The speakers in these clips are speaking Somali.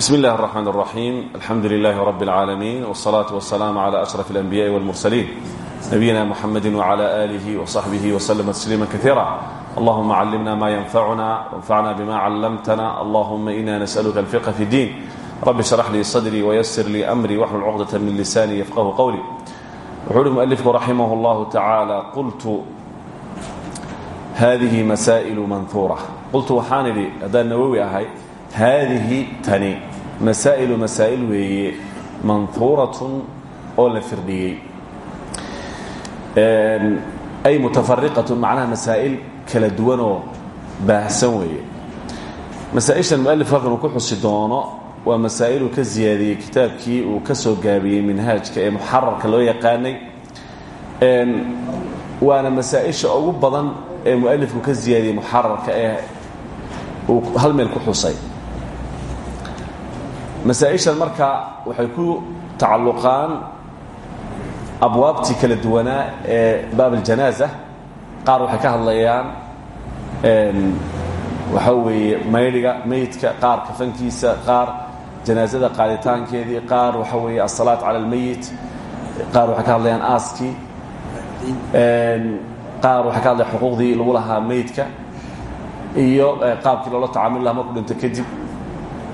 بسم الله الرحمن الرحيم الحمد لله رب العالمين والصلاة والسلام على أشرف الأنبياء والمرسلين نبينا محمد وعلى آله وصحبه وسلم تسليما كثيرا اللهم علمنا ما ينفعنا وانفعنا بما علمتنا اللهم إنا نسألك الفقه في الدين رب اشرح لي صدري ويسر لي أمري واحلل عقدة من لساني يفقه قولي وحول المؤلف رحمه الله تعالى قلت هذه مسائل منثورة قلت waxaan idhi haddaan nawowi ahay haadihi tani masaa'ilu masaa'il weeye manhuuratun oo la firdhiyey. Ay mutafariqatun macnaha masaa'il kala duwanoo baahsan weeye. Masaa-ishan mualif ku xusi doono waa ka siyaadiyey kitaabkii uu ka soo gaabiyey ee muxararka loo yaqaanay. Waana masaa-isha ugu badan ee mualifku ka siyaadiyey muxararka ee uu hal meel ku xusay masaa-ishan marka waxay ku tacalluqaan abwaabtii kala duwanaa ee baab aljanaaza qaar waxay ka hadlayaan waxaa weeye maydhiga meydka qaar kafankiisa qaar janaasada qaaditaankeedii qaar waxa weeye asalaat cala almeyit qaar waxay ka hadlayaan aaskii qaar waxay ka hadlayan xuquuqdii lagu lahaa meydka iyo qaabkii loola tacaamul laha markuu dhinto kadib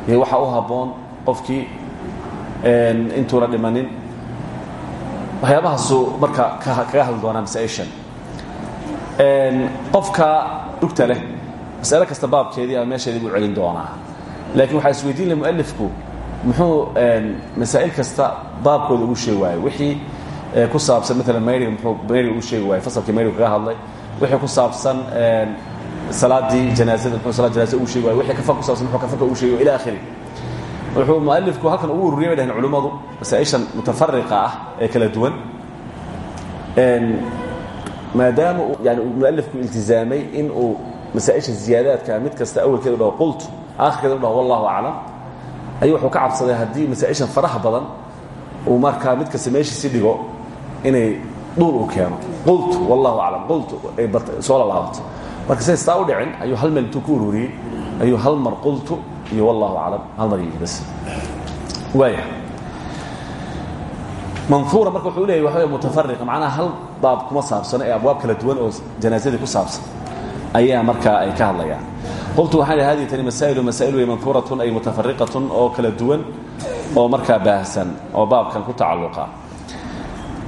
iyo waxaa u habboon qofkii intuuna dhimanin. Waxyaabahaasuu marka kaga hadli doonaa masaa-ishan qofka dhugta leh masale kasta baabkeedii ama meesheedii buu celin doonaa. Laakiin waxaa isweydiin leh mualifku muxuu masaa'il kasta baabkooda ugu sheegi waayo. Wixii ku saabsan maalan mayriga muxuu mayriga ugu sheegi waayo fasalkii mayriga kaga hadlay. Wixii ku saabsan salaadii janaazada muxuu salaad janaazada ugu sheegi waayo. Wixii kafan ku saabsan muxuu kafanka ugu sheegi ila akhiri wuxuu mualifku halkan ugu ururiyay bay dhahen culimmadu masaa-ishan mutafariqa ah ee kala duwan. Maadaama yani mualifku iltizaamay in uu masaa-isha ziyaadaadka mid kasta awalkeeda u dhaho qultu aakhirkeeda u dhaho wallahu aclam. Ayuu wuxuu ka cabsaday haddii masaa-ishan faraha badan uu markaa mid kasta meeshiisi dhigo inay dhuul uu keeno. Qultu wallahu aclam. Qultu ay soo lalaabto marka siday saa u dhicin ayuu hal meel intuu ku ururiyey ayuu hal mar qultu iyo wallahu aclam hal mar bas waaya manhuura marka wuxuu leeyahy waxa wey mutafariqa macnaha hal baab kuma saabsano ee abwaab kala duwan oo janaasadii ku saabsan ayaa markaa ay ka hadlayaan. Qultu waxaan hadihi tani masaa'ilu masaa'il wey manhuuratun ay mutafariqatun oo kala duwan oo markaa baahsan oo baabkan ku tacalluqa.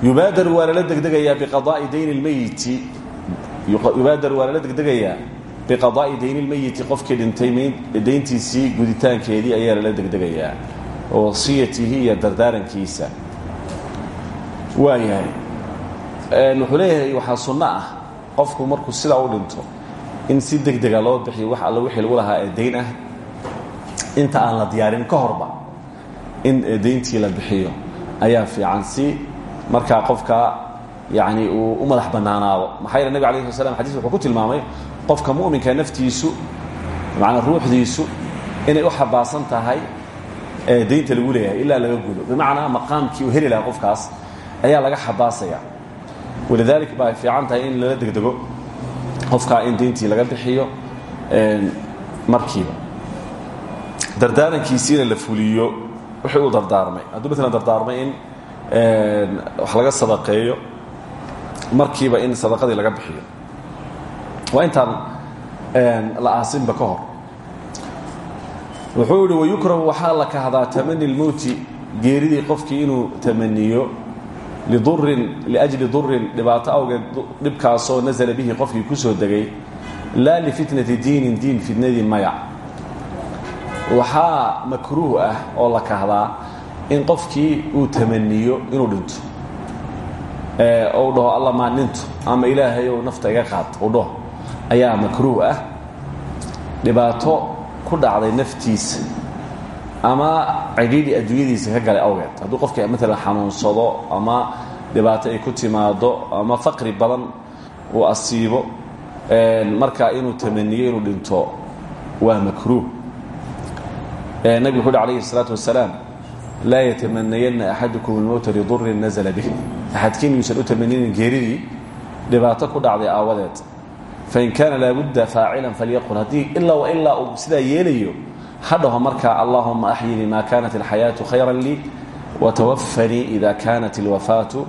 Yubaadaru waa lala degdegayaa biqadaa'i dayni lmeyiti yubaadaru waa lala degdegayaa biqadaa'i dayni lmeyiti qofkii dhintay dayntiisii guditaankeedii ayaa lala degdegayaa wasiyatihi iyo dardaarankiisa. Waayahay wuxuu leeyahay waxaa sunno ah qofku markuu sidaa u dhinto in si degdega loo bixiyo wax alla wixii lagu lahaa ee dayn ah inta aan la diyaarin ka horba in dayntii la bixiyo ayaa fiican si markaa qofka yani uu u madax bannaanaado. Maxaa yeele nabig ala sl slam xadis wuxuu ku tilmaamay qofka mu'minka naftiisu manaa ruuxdiisu inay u xabaasan tahay daynta lagu leeyahay ilaa laga gudo. Bimacnaa maqaamkii uu heli lahaa qofkaas ayaa laga xabaasaya. Walidalik ba ay fiican tahay in lala degdego qofkaa in dayntii laga bixiyo markiiba. Dardaarankiisiina la fuliyo wixii uu dardaarmay. Hadduu maalan dardaarmay in wax laga sadaqeeyo markiiba in sadaqadii laga bixiyo waa intaan la aasinba ka hor. Wuxuu yihi wayukrahu waxaa la kahdaa tamani lmowti geeridii qofkii inuu tamaniyo lidurin liajli durin dhibaato awgeed dhibkaasoo nasala bihi qofkii ku soo degay laa lifitnati diinin diin fitnadii maya. Waxaa makruuh ah oo la kahdaa in qofkii uu tamaniyo inuu dhinto. Ou dhaho alla maan dhinto ama ilaahay ou nafta qaad u dhaho ayaa makruuh ah dhibaato ku dhacday naftiisa ama cidhiidhi adduunyadiisa ka galay awgeed hadduu qofkii maalan xanuunsado ama dhibaato ay ku timaado ama faqri badan uu asiibo marka inuu tamaniyo inuu dhinto waa makruuh nabigu wuxu uhi alayhi الsalaatu wasalaam laa yatamanayana axadukum اlmowta lidurin nazla bih axadkiin yuusan u tamaninin geeridii dhibaato ku dhacday aawadeed fain kaana laabudda faacilan falyaqul haddii ilaa wa ilaa uu sidaa yeelayo ha dhaho marka allahuma axyinii ma kanat alxayaatu khayra lii watawafanii ida kanat alwafaatu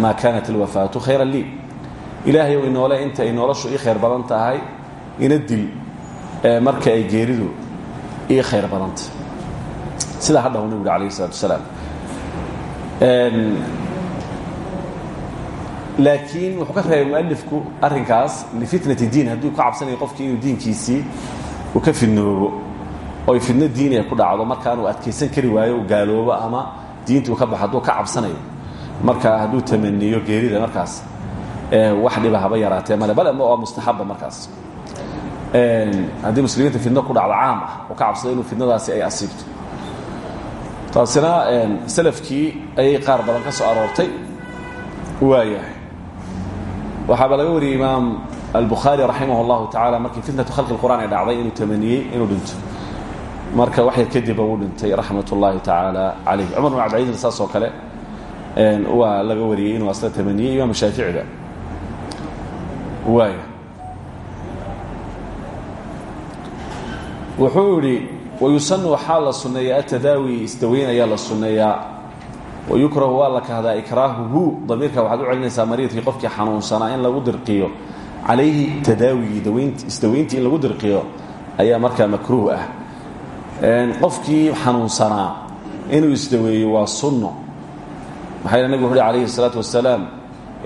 ma kanat alwafaatu khayra lii ilaahay ow inoole inta ay noloshu ii khayr badan tahay ina dil marka ay geeridu ii khayr badanta sidaa ha dhaho nebigu alayh isalatu wasalaam laakiin wuxuu ka reebay mualifku arrinkaas lifitnati diin. Hadduu ka cabsanayo qofkii inuu diinkiisii uu ka fidnoobo oy fidno diini ay ku dhacdo markaanuu adkaysan kari waayo uu gaaloobo ama diintuu ka baxo ka cabsanayo. Marka hadduu tamaniyo geerida markaas wax dhiba haba yaraatee male bale waa mustaxaba markaas. Haddii muslimiinta fidno ku dhacdo caam ah oo ka cabsado inuu ay asiibto. Taasina salafkii ayay qaar badan ka soo aroortay. Waayahay waxaaba laga wariyey imaam albuhaari raximah اllahu tacala markii fitnatu khalqi اqur'an ay dhacday inuu tamaniyey inuu dhinto. Marka wax yar kadibba wuu dhintay raxmat ullaahi tacaala calayh cumar bin cabdilcaizna saas oo kale waa laga wariyey inuu asla tamaniyey imaam shaaficiba waay wuxuu yidhi wayusanu waxaa la sunneeyaa atadaawi isdaweyn ayaa la sunneeyaa wayukrahu waa la kahdaa ikraahuhu damiirka waxaad u celinaysaa mariidkii qofkii xanuunsanaa in lagu dirqiyo calayhi tadaawigii isdaweyntii in lagu dirqiyo ayaa markaa makruuh ah qofkii xanuunsanaa inuu isdaweeyo waa sunno maxaa yeel nabig wuxu uhi alayhi الsalaatu wasalaam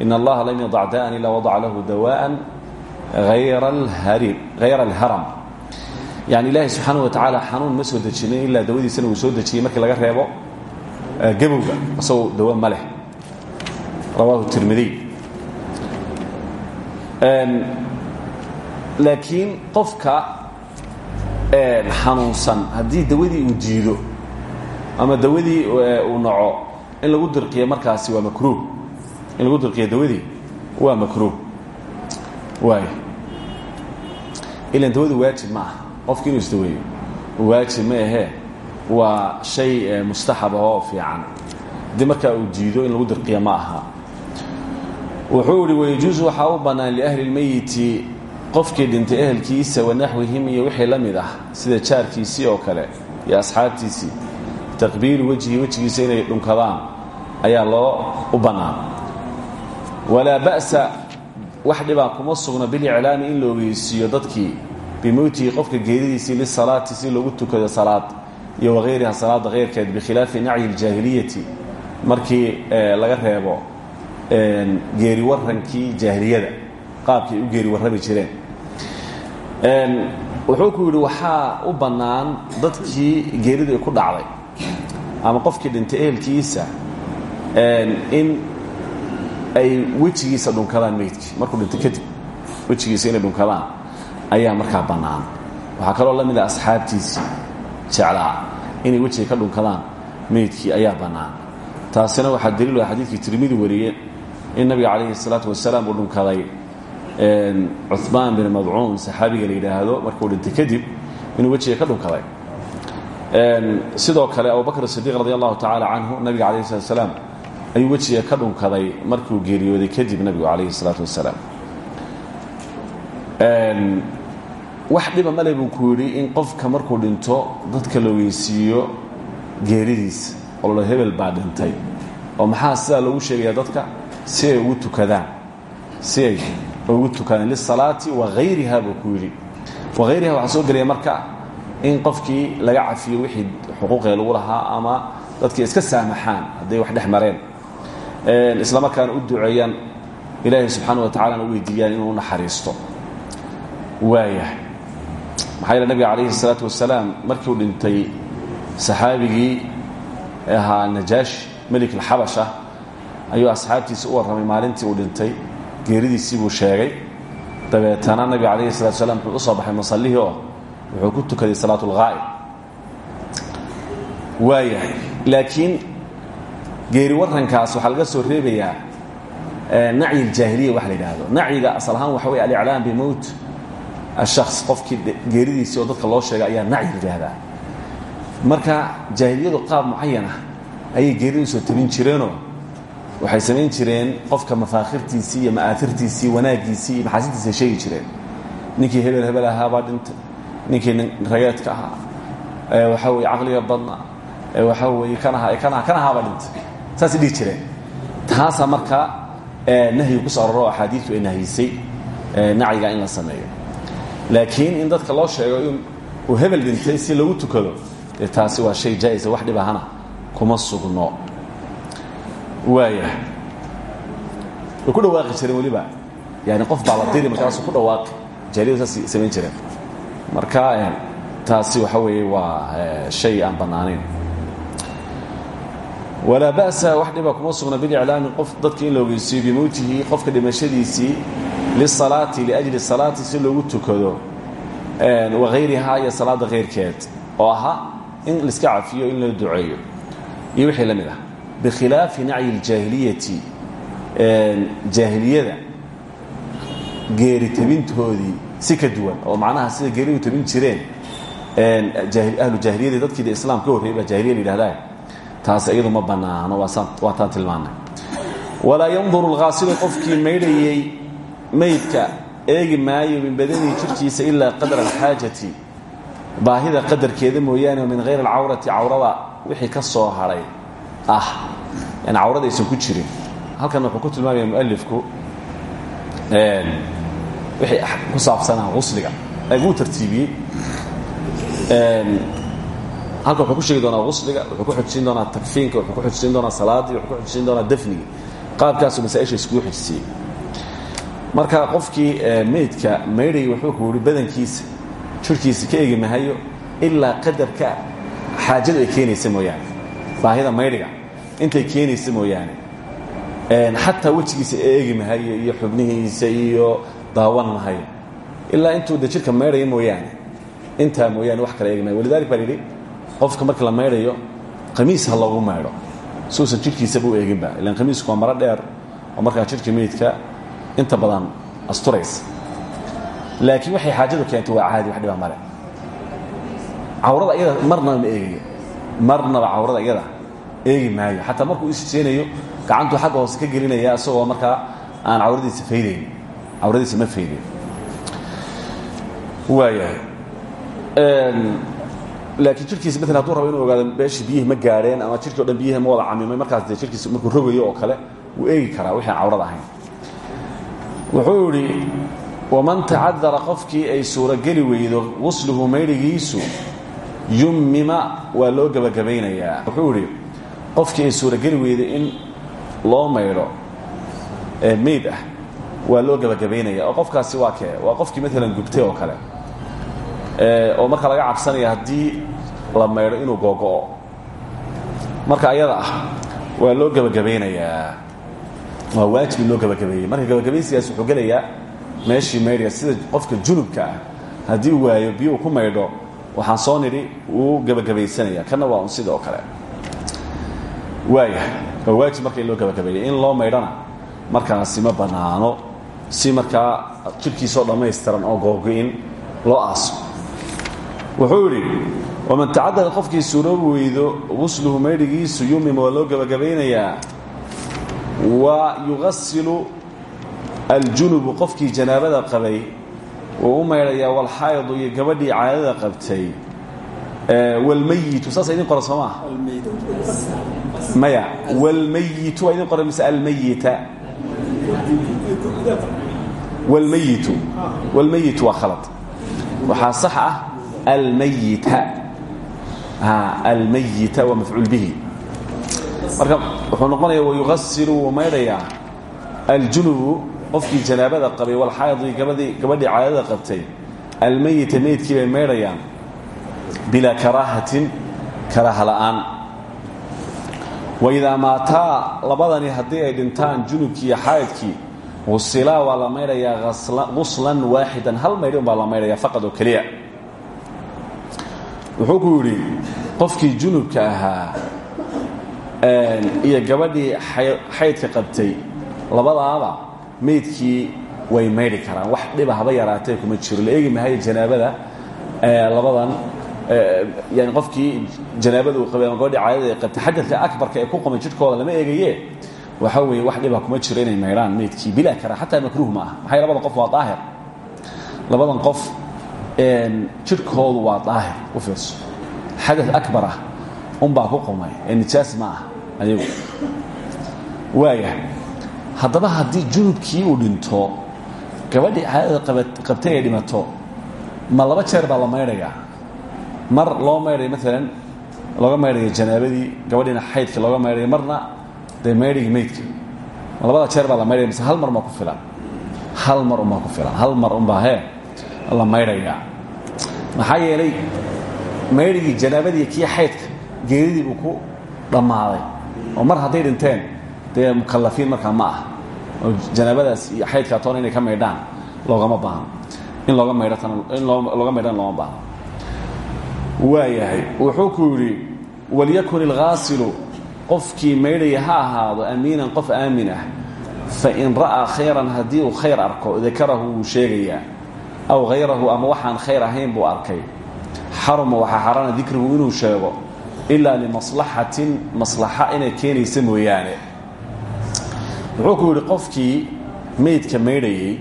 in allaha lam yadac da'an ilaa wadaca lahu dawaan hayra alharam yani ilaahay subxaana wa tacaala xanuun ma soo dejinin ilaa dawadiisana uu soo dejiyey markii laga reebo gabowga isagoo dawo ma leh. Rawaahu tirmidiy laakiin qofka xanuunsan haddii dawadii uu diido ama dawadii uu naco in lagu dirqiyo markaasi waa makruuh. In lagu dirqiyo dawadii waa makruuh. Waay ilan dawadu waajib ma aha. Qofki waajib ma ahee waa shay mustaxab ah oo fiican. Haddii markaa uu in lagu dirqiya aha. Wuxuu ihi wayajuusu waxaa u bannaan liahli lmeyiti qofkii dhintay ehelkiisa wanaxwihim iyo wixii la ah sida jaarkiisii oo kale iyo asxaabtiisii. Taqbiilu wejhi wejigiisa inay dhunkadaan ayaa loo u bannaan. Walaa ba'sa wax dhibaa kuma sugna biliclaami in la ogeysiiyo dadkii. Bimowtihi qofka geeridiisii lisalaati si loogu tukado salaad iyo wahayriha salaada hayrkeed bikhilaafi nacyi اljaahiliyati markii laga reebo geeri warankii jaahiliyada qaabkii ay u geeri warrami jireen wuxuu ku yidhi waxaa u bannaan dadkii geeridu ku dhacday ama qofkii dhintay ehelkiisa in ay wejigiisa dhunkadaan meydkii. Markuu dhintay kadib wejigiisa inay dhunkadaan ayaa markaa bannaan. Waxaa kaloo la mid ah asxaabtiisii jeclaa inay wejiga ka dhunkadaan meydkii ayaa bannaan. Taasina waxaa daliil ah xadiidkii tirmidi wariyeen in nabiga calayhi salaatu wasalaam uu dhunkaday cumaan bin madcuun saxaabiga la yidhaahdo markuu dhintay kadib inuu wejiga ka dhunkaday. Sidoo kale abubakr sidiiq radi allahu tacaala canhu nabiga calayhi salaat wasalaam ayuu wejiga ka dhunkaday markuu geeriyooday kadib nabigu calayhi salaatu wasalaam wax dhiba male buu ku yidhi in qofka markuu dhinto dadka la ogeysiiyo geeridiisa oo la hebel baa oo maxaa sidaa loogu sheegaya dadka? Si ay ugu tukadaan si ay ugu tukadaan. Lisalaati wahayriha buu ku yidhi. Wahayriha waxaa soo gelaya marka in qofkii laga cafiyo wixii xuquuqee lagu lahaa ama dadkii iska saamaxaan hadday wax dhex mareen isla markaana u duceeyaan ilaahay subxaana wa tacalana u weydiiyaan naxariisto. Waayahay maxaa yeele nabiga calayhi salaatu wasalaam markii uu dhintay saxaabigii ahaa najaashi melik alxabash ah ayuu asxaabtiisa u warramay maalintii uu dhintay. Geeridiisii buu sheegay. Dabeetana nabiga calayhi salatu wasalaam wuxuu u soo oo wuxuu ku tukaday salaatu lqaa'ib waayahay laakiin geeri warankaas waxaa laga soo reebayaa eh, nacyi aljaahiliya waxa la yidhaahdo. Nacyiga asal ahaan waxa wey aliclaam bimowt ashaks qofkii geeridiisii oo dadka loo sheegay ayaa nacyi yidhaahdaa. Marka jaahiliyadu qaab mucayana ayay geeridu soo tabin jireenoo waxay samayn jireen qofka mafaakhirtiisii iyo ma'aafirtiisii wanaaggiisii iyo maxaasintiisi ay sheegi jireen. Ninkii hebel hebel ahaabaa dhintay ninkii nin rageedka ahaa waxaa weye caqliga badna waxaa weye kan ahaa kan aha kan ahaaba dhintay. Saasay dhihi jireen. Taasaa markaa nahyi ku soo aroro axaadiistu ay nahyisay nacyiga in la sameeyo laakiin in dadka loo sheego in uu hebel dhintay si lagu tukado dee taasi waa shay jaa'isa wax dhib ahana kuma sugno. Waaya way ku dhawaaqi jireen weliba. Yani qof baa la diri markaasuu ku dhawaaqi. Jaahiliyadu saas samayn jireen. Marka taasi waxa weeye waa shay aan bannaanayn walaa ba'sa wax dhiba kuma sugna biliclaami qof dadka in la ogeysiiyo bimowtihi qofka dhimashadiisii lisalaati liajli salaati si loogu tukado wahayrihaa iyo salaada hayrkeed oo ahaa in laiska cafiyo in loo duceeyo iyo wixii la mid ah bikhilaafi nacyi اljaahiliyati jaahiliyada geeri tabintoodii si ka duwan oo macnaha sida geeridu tabin jireen ahlu jaahiliyadii dadkii de islaam ka horreeyay baa jahiliya la yidhahdaa taas iyadu ma bannaano waa taan tilmaanay walaa yanduru اlghaasilu qofkii maydhayey maydka eegi maayo min badanihi jirkiisa ilaa qadra alxaajati. Baahida qadarkeeda mooyaane min hayr alcawrati cawrada wixii ka soo hadhay ah yani cawrada aysan ku jirin. Halkan wuxuu ku tilmaamaya mualifku wixii ku saabsanaa usliga wuu tartiibiyey. Halka wuxuu ku sheegi doonaa usliga wuxuu ku xojisiin doonaa takfiinka wuxuu ku xojisiin doonaa salaadii wuxuu ku xojisiin doonaa dafnigi qaabkaasuu masaaisha iskugu xojisiyey marka qofkii meydka maydhay wuxuu ku yihi badankiisa jirkiisa ka egi mahayo ilaa qadarka xaajadu ay keenaysa mooyaane. Baahida maydhiga intay keenaysa mooyaane. Xataa wejigiisa eegi mahayo iyo xubnihiisa iyo daawan mahayo. Ilaa intuu de jirka maydhaya mooyaane intaa mooyaane wax kale eegi mahayo. Walidalik baa yidhi qofka marka la maydhayo qamiis ha loogu maydho suusan jirkiisaba u eeginba ilan qamiisku waa maro dheer oo markaa jirka meydka inta badan asturaysa laakiin waxay xaajadu keentay waa caadi wax dhibaa male cawrada iyada marnaba ma eegayo marnaba cawrada iyada eegi maayo. Xataa markuu isjeenayo gacantuu xagga hoose ka gelinaya isagoo markaa aan cawradiisa faydayn. Cawradiisa ma faydayn. Waayahay. Laakiin jirkiisa maalan haduu rabo inuu ogaado beeshii biyihii ma gaadheen ama jirkii o dhan biyihi ma wada camimay markaas dee jirkiisa markuu rogayo oo kale wuu eegi karaa. Wixii aan cawrada ahayn wuxuu idhi waman tacadara qofkii ay suurogeli weydo gusluhu maydhigiisu yummima waa loo gebagabaynayaa wuxuu idhi qofkii ay suurogeli weydo in loo maydho mayd ah waa loo oo qofkaasi waa kee? Waa qofkii maalan gubtay oo kale oo marka laga cabsanaya haddii la maydho inuu googo'o. Marka ayada ah waa loo gebagabaynayaa waa waajib loo gebagabeeyey marka gebagabaysigaas wuxuu gelayaa meeshii maydhiga sida qofka junubka ah. Haddii uu waayo biyo uu ku maydho waxaan soo nidhi wuu gebagabaysanaya kana waa un sida oo kale. Waaya waa waajib marka in loo gebagabeeya in loo maydhona markaasi ma bannaano si markaa jirkiisoo dhammaystiran oo googo'in loo aaso. Wuxuu idhi waman tacadada qofkii suuroobi weydo gusluhu maydhigiisu yumima waa loo gebagabaynayaa wa yugasilu aljunubu qofkii janaabada qabay wuu u maydhayaa walxaayidu iyo caadada qabtay walmayitu saasa idin qoran soo maa maya. Walmayitu waa idin qoran mise almayita walmayitu walmayitu waa khalad. Waxaa sax ah almayita almayita waa mafcuul bihi marka wuxuu noqonaya wayugasilu wuu maydhayaa aljunubu qofkii janaabada qabay walxaayidi gabadii gabadhii caadada qabtay almayita meydkii bay maydhayaan bilaa karaahatin karaaha la'aan. Waidaa labadani haddii ay dhintaan junubkii iyo xaayidkii gusilaa waa la maydhayaa hal maydhi umbaa la faqad oo wuxuu ku yidhi qofkii junubka ahaa iyo gabadhii xaydka qabtay labadaaba meydkii way maydhi karaan. Wax dhiba haba yaraatee kuma jiro. La eegi mahayo janaabada labadan yani qofkii janaabada uu qabay ama gabadhii caadada ay qabtay xadadka akbarka ee ku qomay jidhkooda lama eegaye waxa weeye wax dhiba kuma jiro inay maydhaan meydkii bilaa kara xataa makruuh ma aha. Maxay labadan qof waa daahir? Labadan qof jidhkoodu waa daahir. U fiirso. Xadad akbar ah unbaa ku qumay. Ee nijaas ma ah ayagu waaya haddaba haddii junubkii uu dhinto gabadhii caadada qabtay ay dhimato ma laba jeer baa la maydhayaa. Mar loo maydhayo maalan looga maydhayo janaabadii gabadhiina xaydka looga maydhayo marna dee maydhigii maydka ma labada jeer baa la maydhaya mise hal mar maa ku filan. Hal mar unbaa ku filan. Hal mar unbaa hee la maydhayaa. Maxaa yeelay maydhigii janaabadii kii xaydka geeridii ku dhammaaday oo mar hadday dhinteen dee mukalafiin markaa ma ah oo janaabadaas iyo xaydkaa toona inay ka maydhaan loogama baahno in looga maydhatana in looga maydhana looma baahno waayahay wuxuu ku yidhi walyakun ilghaasilu qofkii maydhaya ha ahaado amiinan qof aamin ah fain khayran haddii khayr arko dakarahu wuu aw hayrahu ama waxaan khayr ahayn buu arkay. Xaruma waxaa xaaraana dikrigu inuu sheego ilaa limaslaxatin maslaxa inay keenaysa mooyaane. Wuxuu ku qofkii maydka maydhayey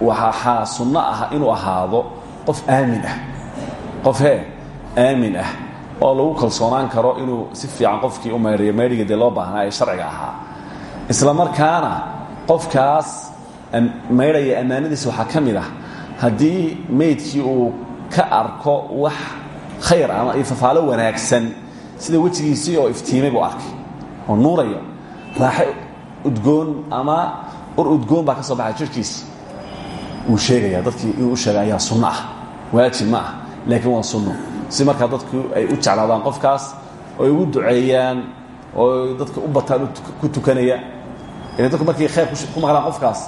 waxaa sunno ah inuu ahaado qof aamin ah. Qof hee aamin ah oo lagu kalsoonaan karo inuu si fiican qofkii u maydhayo. Maydhiga dee loo baahnaa ee sharciga ahaa. Isla markaana qofkaas maydhaya ammaanadiisa waxaa ka ah haddii maydkii uu ka arko wax khayr ama ifafaalo wanaagsan sida wejigiisii oo iftiimay buu arkay oo nuuraya raaxe udgoon ama ur udgoon baa ka soo baxay jirhkiisa wuu sheegaya dadkii inuu u sheega ayaa sunno ah waajib ma ah laakiin waa sunno. Si markaa dadku ay u jeclaadaan qofkaas oo ay ugu duceeyaan oo dadka u bataan ku tukanaya ila dadku markay khayr ku maqlaan qofkaas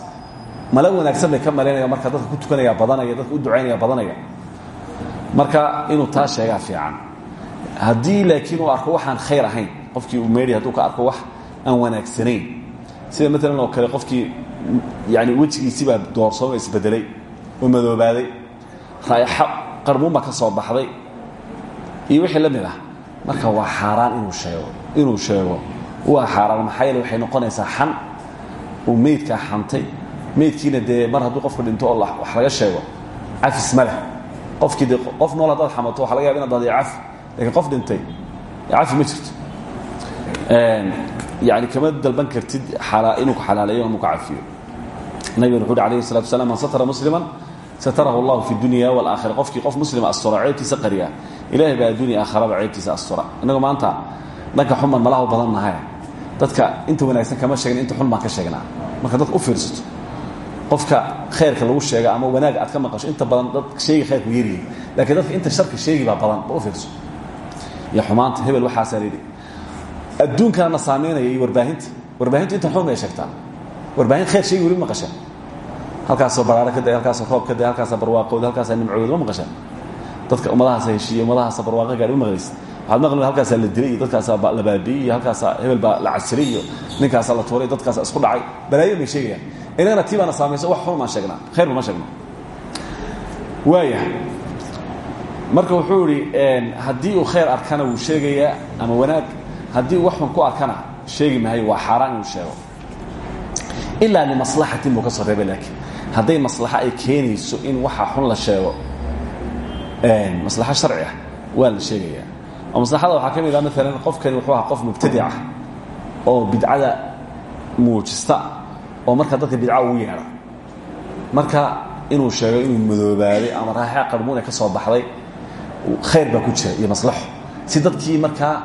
mala wanaagsan bay ka malaynaya marka dadka ku tukanaya badanaya dadka u ducaynaya badanaya. Marka inuu taa sheegaa fiican haddii laakiin uu arko waxaan khayr ahayn qofkii uu meedhay haduu ka arko wax aan wanaagsanayn. Sida maalan oo kale qofkii yani wejigiisii baa doorsooma isbedelay oo madoobaaday raayaxo qarbuun baa ka soo baxday. Iyo wixii la mid ah marka waa xaaraan inuu sheego inuu sheego. Waa xaaraan maxaa yeele waxay noqonaysaa xan. Uu meydkaa xantay meydkiina dee mar hadduu qofka dhinto oo wax laga sheego cafis ma leh. Qofkii de qof nool haddaad xamato waxa laga yaba inad dadiyo cafi lakiin qof dhintay cafi ma jirto yani kama dalban kartid inuu ku xalaaleeyo ama ku cafiyo nabigana wuxu uhi alayhi salatu wasalaam man satara musliman satarahu allahu fi dunya walakhira qofkii qof muslima astura ceebtiisa qariya ilahay baa addunya aakharaba ceebtiisa astura innagu maanta dhanka xuman malaha badan nahay dadka inta wanaagsan kama sheegna inta xun baan ka sheegnaa marka dadka u fiirsato qofka khayrka lagu sheega ama wanaag aad ka maqasho inta badan dad sheegi khayrku yaryihin lakiin dadka inta sharka sheegi baa badan ba u fiirso iyo xumaanta hebel waxaasaa layidhi adduunkaana saamaynaya iyo warbaahinta. Warbaahintu inta xun ay sheegtaa warbaahin khayr sheegi weli maqasha halkaasoo baraaro ka day halkaasoo roob ka day halkaasaa barwaaqooda halkaasaa nimcooda ma maqasha dadka ummadahaasa heshiiye ummadahaasa barwaaqo gaadhi ma maqlaysa waxaad maqli halkaasaa la dilay iyo dadkaasaa la baabi'ey iyo halkaasaa hebel baa la casiray iyo ninkaasaa la tuuray dadkaasaa isku dhacay. Balaayo bay sheegayaan. Inagana tii baana saamayso wax xun maan sheegnaa. Khayrba ma sheegno waaya marka wuxuu idhi haddii uu khayr arkana wuu sheegayaa ama wanaag haddii wax xun ku arkana sheegi maayo waa xaaraan inuu sheego. Ilaa limaslaxatin buu ka soo reebay laakiin hadday maslaxo ay keenayso in waxa xun la sheego maslaxo sharci ah waa la sheegayaa oo maslaxada waxaa ka mid ah maalan qofkani wuxuu ahaa qof mubtadic ah oo bidcada muujista oo marka dadka bidca ugu yeedha. Marka inuu sheego inuu madoobaaday ama raaxa qarmuun ay ka soo baxday khayr baa ku jira iyo maslaxo si dadkii markaa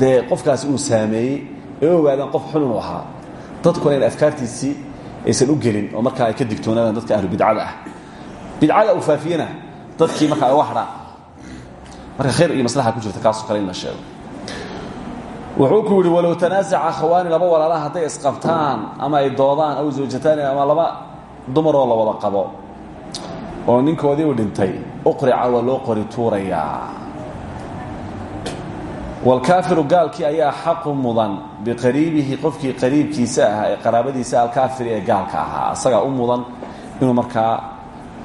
dee qofkaasi uu saameeyey ay u ogaadaan qof xun inuu ahaa dadkuna in afkaartiisii aysan u gelin oo markaa ay ka digtoonaadaan dadka ahlu bidcada ah bidcada uu faafiyena dadkii markaa uga hadhaan marka khayr iyo maslaxa ku jirta kaasoo kale in la sheego wuxuu ku yidhi walow tanaasaca akhawaani laba walaalaha hadday isqabtaan ama ay doodaan aw zawjataani ama laba dumaroo la wada qabo oo ninkoodii uu dhintay uqrica waa loo qori tuurayaa waalkaafiru gaalkii ayaa xaqu mudan biqariibihi qofkii qariibkiisa ahaa ee qaraabadiisa alkaafiri ee gaalka ahaa. Asagaa u mudan inuu markaa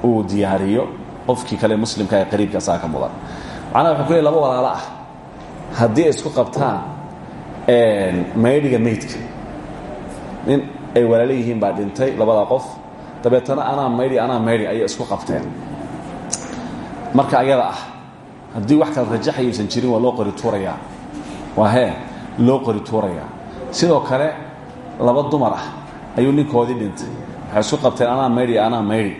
uu diyaariyo qofkii kale muslimka ee qariibka asagaa mudan. Macnaha wuxuu ku laba walaalo ah. Haddii isku qabtaan maydhiga maydka nin ay walaalo yihiin baa dhintay labada qof. Dabeetana anaa maydhi anaa maydhi ayay isku qabteen marka ayada ah haddii wax kala rajaxayuusan jirin waa loo qori tuurayaa waa hee loo qori tuurayaa sidoo kale laba dumar ah ayuu ninkoodii dhintay. Waxay isku qabteen anaa maydhi anaa maydhi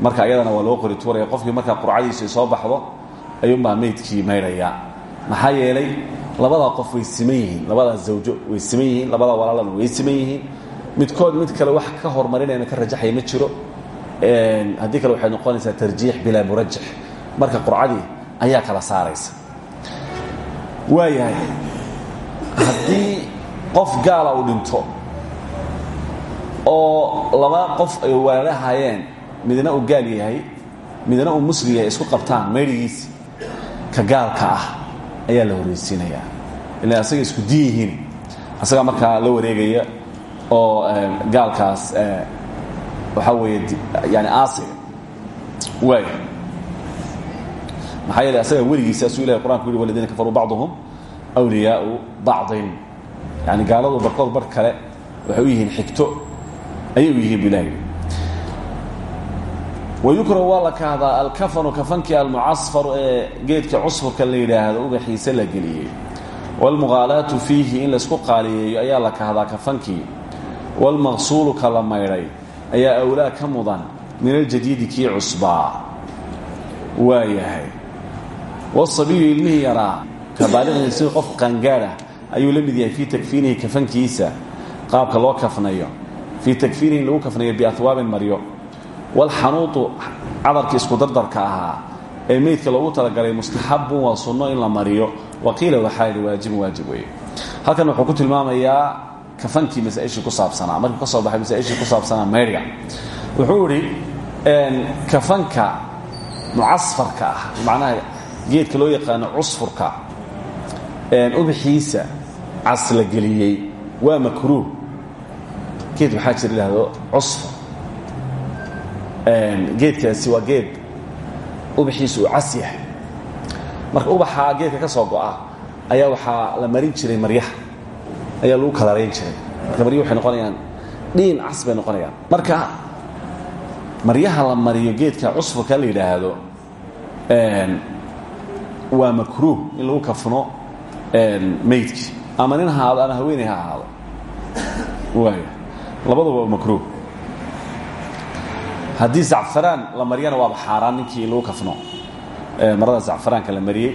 marka ayadana waa loo qori tuuraya. Qofkii markaa qurcadiisii soo baxdo ayuunbaa maydkii maydhayaa maxaa yeelay labadaa qof way siman yihiin. Zawjo way siman yihiin. Walaalana way siman yihiin. Midkood mid kale wax ka horumarinayna ka rajaxaya ma jiro. Haddii kale waxay noqonaysaa tarjiix bilaa murajax marka qurcadii ayaa kala saaraysa. Waayahay haddii qof gaala uu dhinto oo laba qof ay walaalahayeen midna uu gaal yahay midna uu muslim yahay isku qabtaan maydhigiisi ka gaalka ah ayaa la horreysiinayaa ila asaga isku din yihiin. Asagaa markaa la wareegaya oo gaalkaas waxaa weeye yani aasiga waaya maxaa yeele asaga weligiisa asuu ilahay qur'anku yidhi waladiina kafaruu bacduhum wliyaau bacdin yani gaaladu barkood bar kale waxay u yihiin xigto ayay yihiin bu ilaha yidhi. Wayukrahu waa la kahdaa alkafanu kafankii almucasfaru ee geedka cusfurka la yidhaahdo ubaxiise la geliyey. Wاlmuqaalaatu fiihi in laysku qaaliyeeyo ayaa la kahdaa kafankii wاlmaqsuulu ka la maydhay ayaa awlaa ka min aljadiidi kii cusbaa. Waa yahay wasabiyu ilmihii yaraa ka baaliqin sida qof qaangaadha ayuu la mid yahay fii takfiinihi kafankiisa qaabka loo kafnayo fii takfiinihi in lagu kafnayo biawaabin maryo walxanuudu cadarka isku dardarka ahaa ee meydka loogu talagalay mustaxabun waa sunno in la mariyo waqiila waxaa yidhi waajibun waajib weeye halkan wuxuu ku tilmaamayaa kafankii masaaishii ku saabsanaa markuu ka soo baxay masaaishii ku saabsanaa meydhga wuxuu idhi kafanka mucasfarka ah macnaha geedka loo yaqaano cusfurka ubaxiisa cas la geliyey waa makruuh. Geed waxaa jira idhaahdo cusfur. Geedkaasi waa geed ubaxiisu uu cas yahay. Marka ubaxa geedka ka soo go'a ayaa waxaa la marin jiray maryaha. Ayaa lagu kalarayn jiray. Marka maryaha waxay noqonayaan dhiin cas bay noqonayaan. Marka maryaha la mariyo geedka cusfurka la yidhaahdo waa makruuh in lagu kafno maydkii ama nin ha ahaado ama ha ahaado. Waaya labaduba waa makruuh. Haddii zacfaraan la maryana waaba xaaraan ninkii lagu kafno. Marada zacfaraanka la mariyey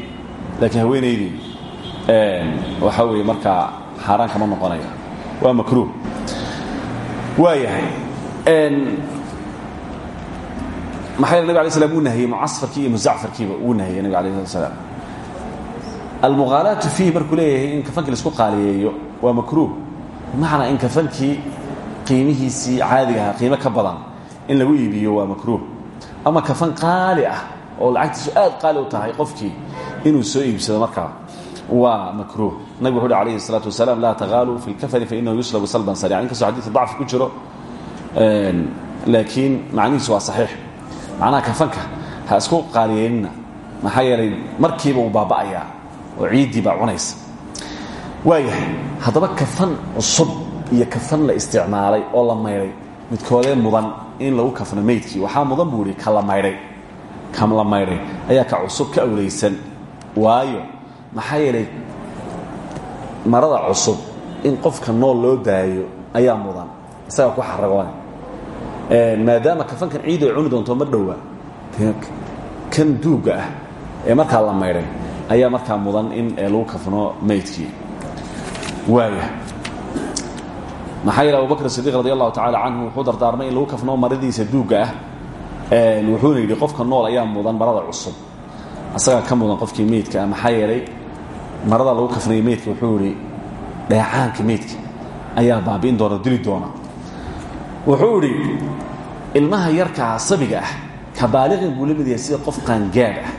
laakiin haweenaydii waxaa weeye markaa xaaraan kama noqonaya. Waa makruuh. Waa yahay maxaa yele nabig alay slam uu nahiyey mucasfarkii iyo muzacfarkiiba uu nahiyey nabig alayh slat slam almuqaalaatu fiihi markuu leeyahay in kafankii laisku qaaliyeeyo waa makruuh bimacnaa in kafankii qiimihiisii caadiga ahaa qiimo ka badan in lagu iibiyo waa makruuh ama kafan qaali ah oo lacagtiisu aad qaali u tahay qofkii inuu soo iibsado markaa waa makruuh nabig wuxu uhi alayhi الsalaatu wasalaam laa tagaaluu fi اlkafani fainahu yuslabu salban sariica inkastoo xadiidka dacfi ku jiro laakiin macnihiisu waa saxiix macnaha kafanka ha isku qaaliyeynina. Maxaa yeelay markiiba uu baaba'ayaa oo ciiddii baa cunaysa. Waayahay haddaba kafan cusub iyo kafan la isticmaalay oo la maydhay midkoodee mudan in lagu kafno maydkii waxaa mudan buu ihi kam la maydhay ayaa ka cusub ka awlaysan waayo maxaa yeelay marada cusub in qofka nool loo daayo ayaa mudan. Isaga ku xaragoone maadaama kafankan ciid ay cuni doonto mar dhowa kan duugga ah ee markaa la maydhay ayaa markaa mudan in lagu kafno maydkii. Waaya maxaa yeele abubakr sidiiq radi allahu tacala canhu wuxuu dardaarmay in lagu kafno maradiisa duugga ah. Wuxuuna yidhi qofka nool ayaa mudan marada cusub. Asagaa ka mudan qofkii meydka ah. Maxaa yeelay marada lagu kafnaya meydka wuxuu yidhi dheecaanka meydka ayaa baabi'in doona dili doona wuxuu idhi ilmaha yarkaa sabiga ah ka baaliqin buu la sida qof qaangaadh ah.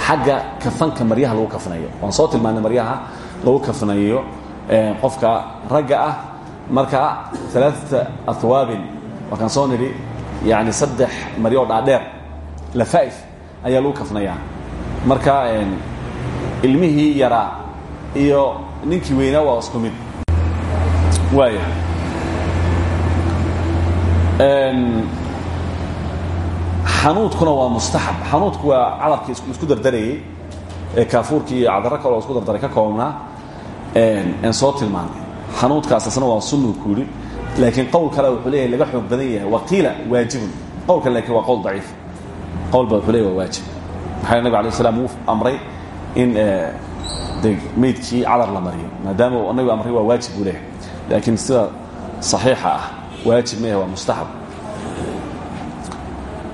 Xagga kafanka maryaha lagu kafnayo. Waan soo tilmaanay maryaha lagu kafnayo qofka ragga ah. Marka alaaata ahwaabin waakaan soo nidhi yani saddex maryo dhaadheer lafa'if ayaa lagu kafnayaa. Marka ilmihii yaraa iyo ninkii weynaa waa isku mid. Waaya xanuudkuna waa mustaxab. Xanuudku waa cadarkii isku dardarayey ee kaafuurkii iyo cadaro kaloo isku dardaray ka koobnaa. Aan soo tilmaamay. Xanuudkaas asna waa sunnu ku yidhi laakiin qowl kale wuxuu leeyahay laga xoog badan yahay waqiila waajibun. Qowlka laakiin waa qowl daciif. Qowl ba wuxuu leeyahy waa waajib. Maxaa nabig alay slam wuu amray in de meydkii cadar la mariyo maadaama uu nabigu amray waa waajib buu leeyahay. Laakiin sida saxiixa ah waajib meehe waa mustaxab.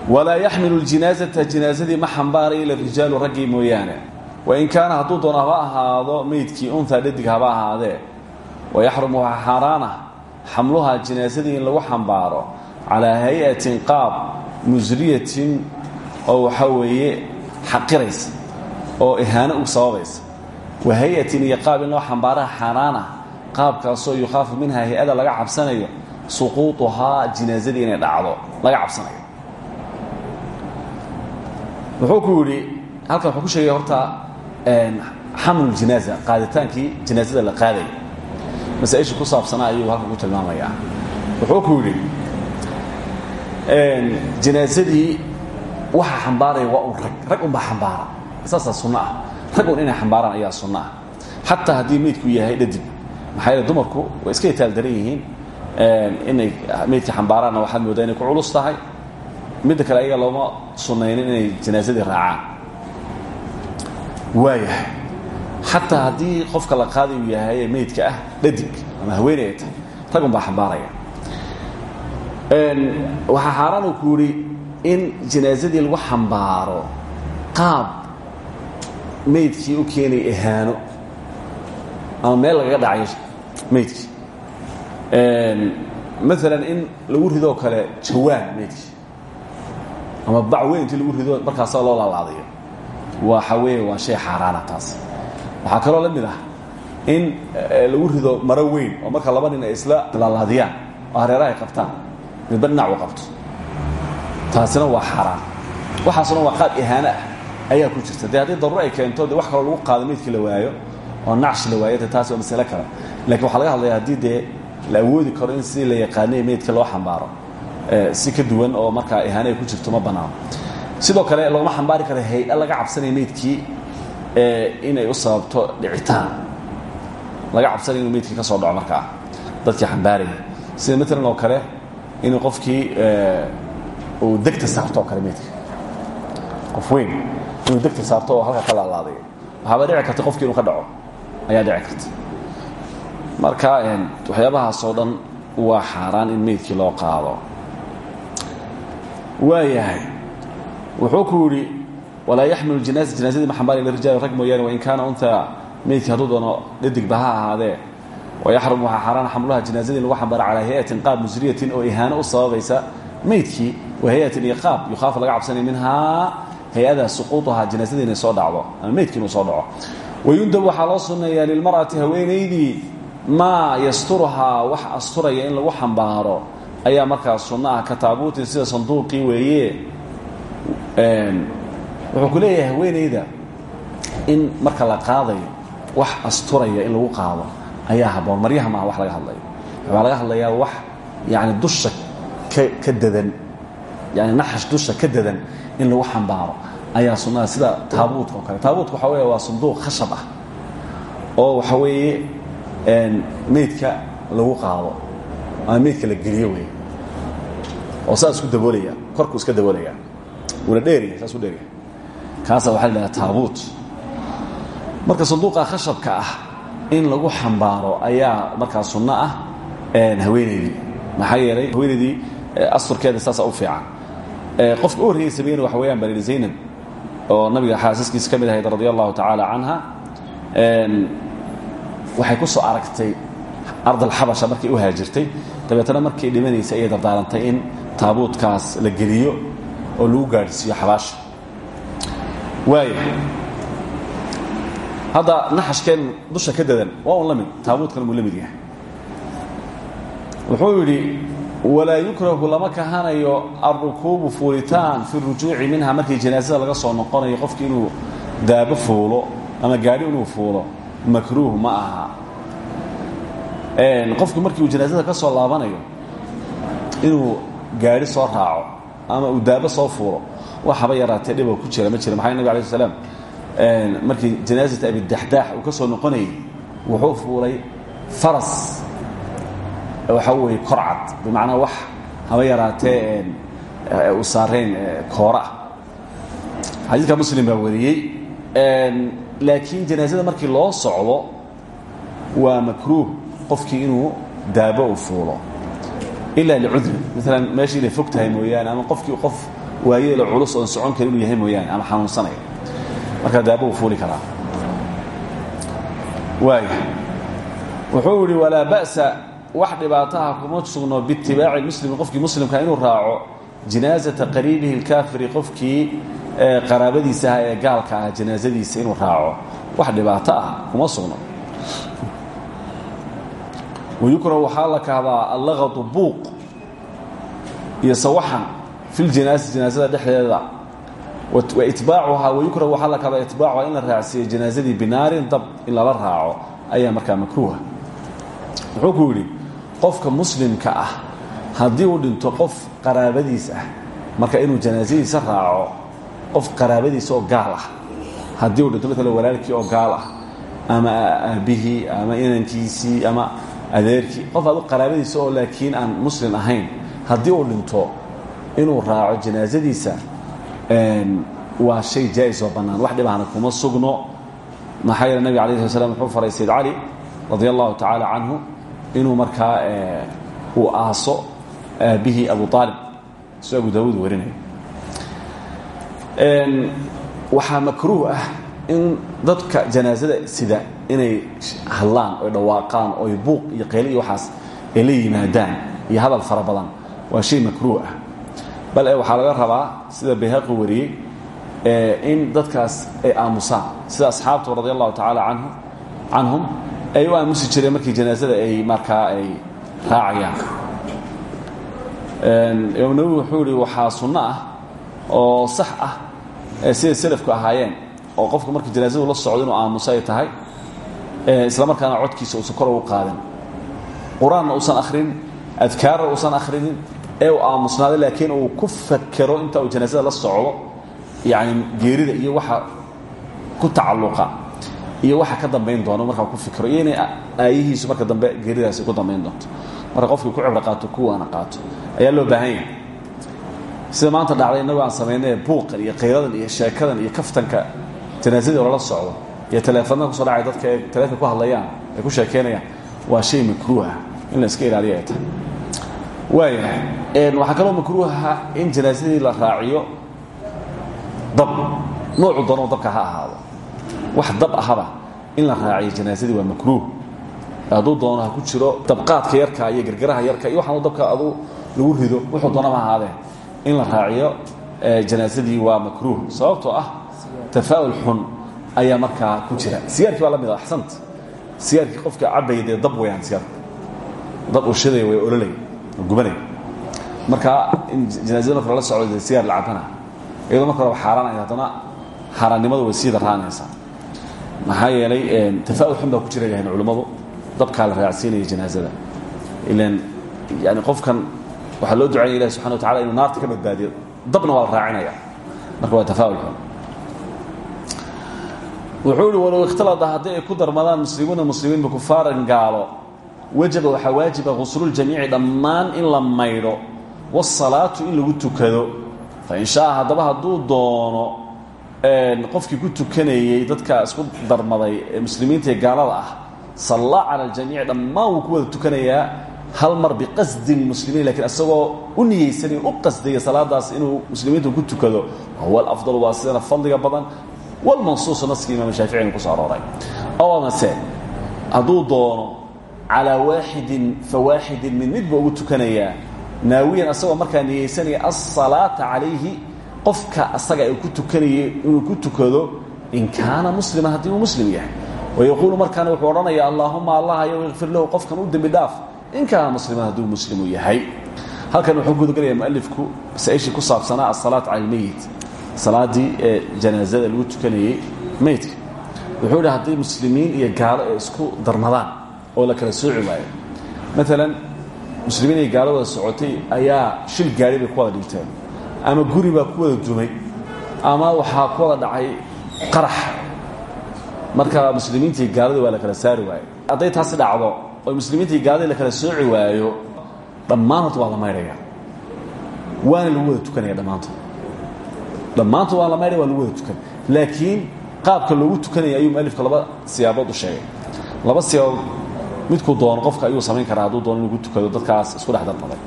Walaa yaxmilu ljinaazata jinaazadii ma xambaaraya ila rijaalu raggii mooyaane. Wain kaana hadduu doono haba ahaado meydkii unhaa dhadig haba ahaadee wayaxrumu xaaraana xamluhaa jinaasadii in lagu xambaaro calaa hay'atin qaab musriyatin oo waxaa weeye xaqiraysa oo ihaano u sababaysa. Wa hay'atin iyo qaab in loo xambaaraha xaaraana qaabkaasoo yukhaafu minha hay'ada laga cabsanayo suquuطuhaa jinaasadii inay dhacdo laga cabsanayo. Wuxuu ku yidhi halkan wuxuu ku sheegay horta xamluljinaaza qaaditaankii jinaazada la qaadaya masaaisha ku saabsanaa ayuu halkan ku tilmaamayaa. Wuxuu ku yidhi jinaazadii waxa xambaaraya waa un rag rag unbaa xambaara. Saasaa sunno ah. Rag un inay xambaaraan ayaa sunno ah. Xataa haddii meydku yahay dhadig maxaa yeele dumarku way iska itaaldaran yihiin inay meydka xambaaraanna waxaad moodaa inay ku culus tahay. Midda kale ayaga looma sunnaynin inay jinaazadii raacaan. Waayahay. Xataa haddii qofka la qaaday uu yahay ee meydka ah dhadig ama haweeney ay tahay rag un baa xambaaraya. Waxaa xaaraan uu ku yidhi in jinaazadii lagu xambaaro qaab meydkii u keenaya ihaano ama meel lagaga dhacayo meydkii maalan in lagu ridoo kale jawaan meydkii ama bac weyn intii lagu rido markaasa loo laalaadayo waxa weeye waa shay xaaraana taas. Waxaa kaloo la mid ah in lagu rido maro weyn oo marka laba nin ay isla laalaadiyaan oo hareeraha ay qabtaan midba dhinac u qabto. Taasina waa xaaraan. Waxaasuna waa qaab ihaano ah. Ayaa ku jirta. Dee haddii daruuro ay keento de wax kaloo lagu qaado meydkii la waayo oo nacshi la waayo de taas waa masale kale. Lakin waxaa laga hadlaya haddii dee la awoodi karo in sidii la yaqaanay meydka loo xambaaro si ka duwan oo markaa ihaano ay ku jirto ma banaano sidoo kale looma xambaari karo hay'a laga cabsanaya meydkii inay u sababto dhicitaan. Laga cabsanaya inuu meydkii ka soo dhaco markaa dadkii xambaaraya. Sida maalan oo kale inuu qofkii uu degta saarto oo kale meydka qof weyn inuu degta saarto oo halka ka laalaadayo waxaaba dhici karta qofkii inuu ka dhaco. Ayaa dhici karta marka waxyaabahaasoo dhan waa xaaraan in meydkii loo qaado. Waayahay wuxuu ku yidhi walaa yaxmilu jinaaza jinaazadii ma xambaari ila rijaali rag mooyaane wain kaana untaa meydkii hadduu doono dhadigba ha ahaadee. Wayaxrum waxaa xaaraan xamluha jinaazadii lagu xambaara calaa hay'atin qaab musriyatin oo ihaano u sababaysa wa hay'atin iyo laga cabsanaya minhaa hay'ada suquuطuhaa jinaazadii inay soo dhacdo ama meydkii soo dhaco. Wayundab waxaa loo sunneeyaa lilmar'ati haweenaydii maa yasturuhaa wax asturaya in lagu xambaaro ayaa markaas sunno ah ka taabuutin sida sanduuqii weeye. Wuxuu ku leeyahay haweenayda in marka la qaadayo wax asturaya in lagu qaado ayaa habboon. Maryaha maaha wax laga hadlayo. Waxaa laga hadlayaa wax yani dusha ka dadan yani naxash dusha ka dadan in lagu xambaaro ayaa sunnada sida taabuutka taabuutka waxa weeye waa sanduuq khashab ah oo waxa weeye meydka lagu qaado ama meydka la geliyo wey oo saa isku daboolaya korkuu iska daboolaya. Wuuna dheerya saasuu dheerya kaasa waxa la dhahaa taabuut. Marka sanduuqa khashabka ah in lagu xambaaro ayaa markaa sunno ah haweenaydii maxaa yeelay haweenaydii asturkeeda saasa u fiican. Qofka u horreeyey sameeyena waxa weyaan baa zaynab oo nabiga xaasaskiisa ka mid ahayd radi allahu tacaala canha waxay ku soo aragtay ardalxabasha markay u haajirtay. Dabeetana markay dhimanaysay ayay dardaarantay in taabuutkaas la geliyo oo lagu gaadhsiiyo xabaasha waaya hadda naxashkeen dusha ka dadan waa un la mid taabuutkan muu la yahay. Wuxuu yidhi walaa yukrahu lama kahanayo alrukuubu fuulitaan fi rujuuci minha markii janaasada laga soo noqonayo qofki daabo fuulo ama gaadhi inuu fuulo makruuh ma aha. Qofku markii uu janaasada ka soo laabanayo inuu gaadhi soo raaco ama uu daabo soo fuulo wax haba yaraatee dhiboo ku jira ma jira. Maxaa nabig alay sl slam markii janaasata abidaxdaax uu ka soo noqonayay wuxuu fuulay faras. Waxaa weeye korcad bimacnaa wax haba yaraatee uu saarayn koora. Ah xadiidka muslim baa wariyey laakiin janaasada markii loo socdo waa makruuh qofkii inuu daabo u fuulo. Ilaa licudrin maalan meesha inay fog tahay mooyaane ama qofkii qof waayeelo culus oon socon karin inuu yahay mooyaane ama xanuunsanaya. Markaa daabo uu fuuli karaa. Waaya wuxuu yidhi walaa ba'sa wax dhibaataha kuma sugno biitibaaci muslimi qofkii muslimka inuu raaco jinaazata qariibihi اlkaafiri qofkii qaraabadiisa ah ee gaalka ah janaazadiisa inuu raaco wax dhibaato ah kuma sugno wayukrahu waxaa la kahdaa allaqadu buuq iyo sawaxan fi ljanaasi janaasada dhexdeeda waitbaacuhaa wayukrahu waxaa la kahdaa itbaacuhaa in la raacsiiyo janaazadii dab in lala raaco ayaa markaa makruuha wuxuu qofka muslimka ah haddii uu dhinto qof qaraabadiis ah marka inuu janaasadiisa raaco qof qaraabadiisa oo gaal ah haddii uu dhinto maala walaalkii oo gaal ah ama aabbihii ama inankiisii ama adeerkii qof adu qaraabadiisa oo laakiin aan muslim ahayn haddii uu dhinto inuu raaco janaasadiisa waa shay jaa'is oo bannaan. Wax dhibahna kuma sugno. Maxaa yeele nabig alay sl slam wuxuu faray sayd cali radi allahu tacaala inuu markaa uu aaso aabbihii abu aalib sidoo abu daawuud warinayo waxaa makruuh ah in dadka janaasada sida inay hadlaan oy dhawaaqaan oy buuq iyo qayli iyo waxaas ay la yimaadaan iyo hadal fara badan waa shay makruuh ah. Bal waxaa laga rabaa sida bayhaqi wariyey in dadkaas ay aamusaan. Sida asxaabtu radi allahu tacaala anhu canhum ay u aamusi jireen markii janaasada ay markaa ay raacayaan imaam nawowi wuxuu yihi waxaa sunno ah oo sax ah siday selafku ahaayeen oo qofku markii janaasadu la socdo inuu aamuso ay tahay isla markaana codkiisa uusan kor ugu qaadin. Qur'aanna uusan akhrin adkaarna uusan akhrinin ee uu aamusnaado laakiin uu ku fakero inta uu janaasada la socdo yani geerida iyo waxa ku tacalluqa iyo waxa ka dambayn doono markaa ku fikro iyo inay aayihiisu marka dambe geeridaasi ku dambayn doonto marka qofkii ku cibro qaato kuwaana qaato. Ayaa loo baahan yahay. Sida maanta dhacday innagoo aan samaynay buuqan iyo qayradan iyo sheekadan iyo kaftanka janaasadii oo lala socdo iyo taleefanada ku soo dhacay dadka ee taleefon ku hadlayaan ay ku sheekeynayaan waa shay makruuh ah in la iska ilaaliyo ay tahay waayahay waxaa kaloo makruuhaha in janaasadii la raaciyo dab noocu doonoo dabka ha ahaado. Wax dab ahaba in la raaciyo janaasadii waa makruuh hadduu doono ha ku jiro dabqaadka yarka iyo gargaraha yarka iyo waxaanu dabka adu lagu rido wuxuu doonama ahaadee? In la raaciyo janaasadii waa makruuh sababtoo ah tafaa'ul xun ayaa markaa ku jira. Sigaarkii baa la mid a axsant. Sigaarkii qofka cabaya dee dab weyaan sigaarka dab uu shidaya way ololaya gubanaya marka in janaasada marka lala socdo dee sigaar la cabana iyadoo marka horeba xaaraanaya haddana xaaraannimadu way sii daraanaysaa maxaa yeelay tafaa'ul xun baa ku jira yahayn culimmadu dabkaa la raacsiinaya janaasada ilan yani qofkan waxaa loo ducaynaya ilahi subxana wa tacala inuu naarta ka badbaadiyo. Dabna waa la raacinaya. Marka waa tafaa'ul. Xun wuxuu ihi walow ikhtalada haddii ay ku darmadaan muslimuuna muslimiin bikufaaran gaalo. Wajaba waxaa waajiba gusluljamiici dhammaan in la maydho wasalaatu in lagu tukado. Fain shaa haddaba hadduu doono qofkii ku tukanayey dadka isku darmaday ee muslimiinta ee gaalada ah sallaa cala aljamiici dhammaan wuu ku wada tukanayaa hal mar biqasdi lmuslimiin lakiin isagoo u niyeysanay u qasdaya salaadaas inuu muslimiinta ku tukado. Huwa alafdal waa fadliga badan walmansuusu naskii imaam shaaficina ku soo arooray. Ow amase hadduu doono calaa fa waaxidin mid midba ugu tukanayaa. Naawiyan asagoo markaa niyeysanaya asalaata calayhi qofka asaga ay ku tukanayay inuu ku tukado in kaana musliman haddii muslim yahay wayaquulu markaana wuxuu odhanaya allaahuma allahayow ikfir lahu qofkan u dembi dhaaf in kaana musliman hadduu muslimu yahay halkan wuxuu gudagelaya mualifku masaa-ishii ku saabsanaa asalaat cala almeyit salaadii ee janaazada lagu tukanayey meydka wuxuu idhi hadday muslimiin iyo gaalo ay isku darmadaan oo la kala sooci waayo maalan muslimiin iyo gaalo wada socotay ayaa shil gaari bay ku wada dhinteen ama guri baa ku wada dumay ama waxaa ku wada dhacay qarax marka muslimiintii gaaladii waa la kala saari waaye hadday taasi dhacdo oo muslimiintii gaaladii la kala sooci waayo dhammaan waa la maydhaya waana lagu wada tukanaya dhammaantood. Waa la maydhaya waa lagu tukan. Laakiin qaabka loogu tukanaya ayuu mualifka laba siyaabood u sheegay. Laba siyaabood midkuu doono qofka ayuu samayn karaa hadduu doono in lagu tukado dadkaas isku dhex darmaday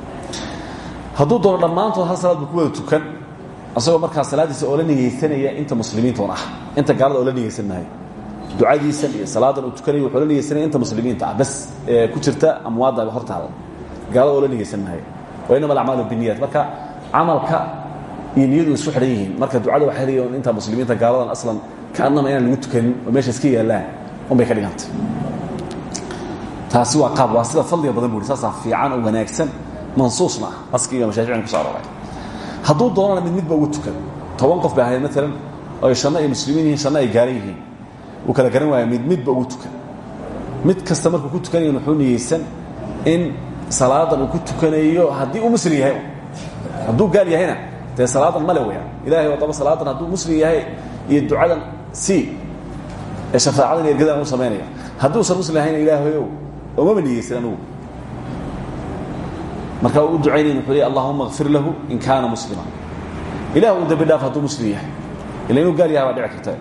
hadduu doono dhammaantood hal salaad ku wada tukan asagoo markaa salaadiisa oo la niyeysanaya inta muslimiinta un ah inta gaalada oo la maayo ducadiisan iyo salaadan uu tukanaya wuxuu la niyeysanaya inta muslimiinta ah. Bas ee ku jirta amwaadaba hortaada gaalada oo la niyeysan maayo wa inama alacmaalu biniyat marka camalka iyo niyadu isku xidhan yihiin. Marka ducada waxay leeyihiin inta muslimiinta gaaladan aslan kaanama inaan lagu tukanin oo meesha iska yaallaan unbay ka dhigantay taasi waa qaab. Waa sida fadliga badan buu saasaa fiican oo wanaagsan. Mansuusna ah naskii imaam shaaficina kuso aroray hadduu doonana mid midba ugu tukan. Toban qof bay ahayd maalan oy shanno ay muslimiin yihiin shanno ay gaaran yihiin uu kala garan waaya mid midba ugu tukan. Mid kasta markuu ku tukanayo wuxuu niyeysan in salaadan uu ku tukanayo haddii uu muslim yahay. Hadduu gaal yahayna dee salaadan male weyaan ilahay wadaba salaadan hadduu muslim yahay iyo ducadan si ee shafaacadan iyo ergadan u samaynaya hadduusan muslim ahayna ilaahayow omama niyeysan anugu. Marka uu u ducaynayn wuxuu leey allahuma kfir lahu in kaana muslima ilah uu dambi dhaaf hadduu muslim yahay. Ila inuu gaal yahay baa dhici karta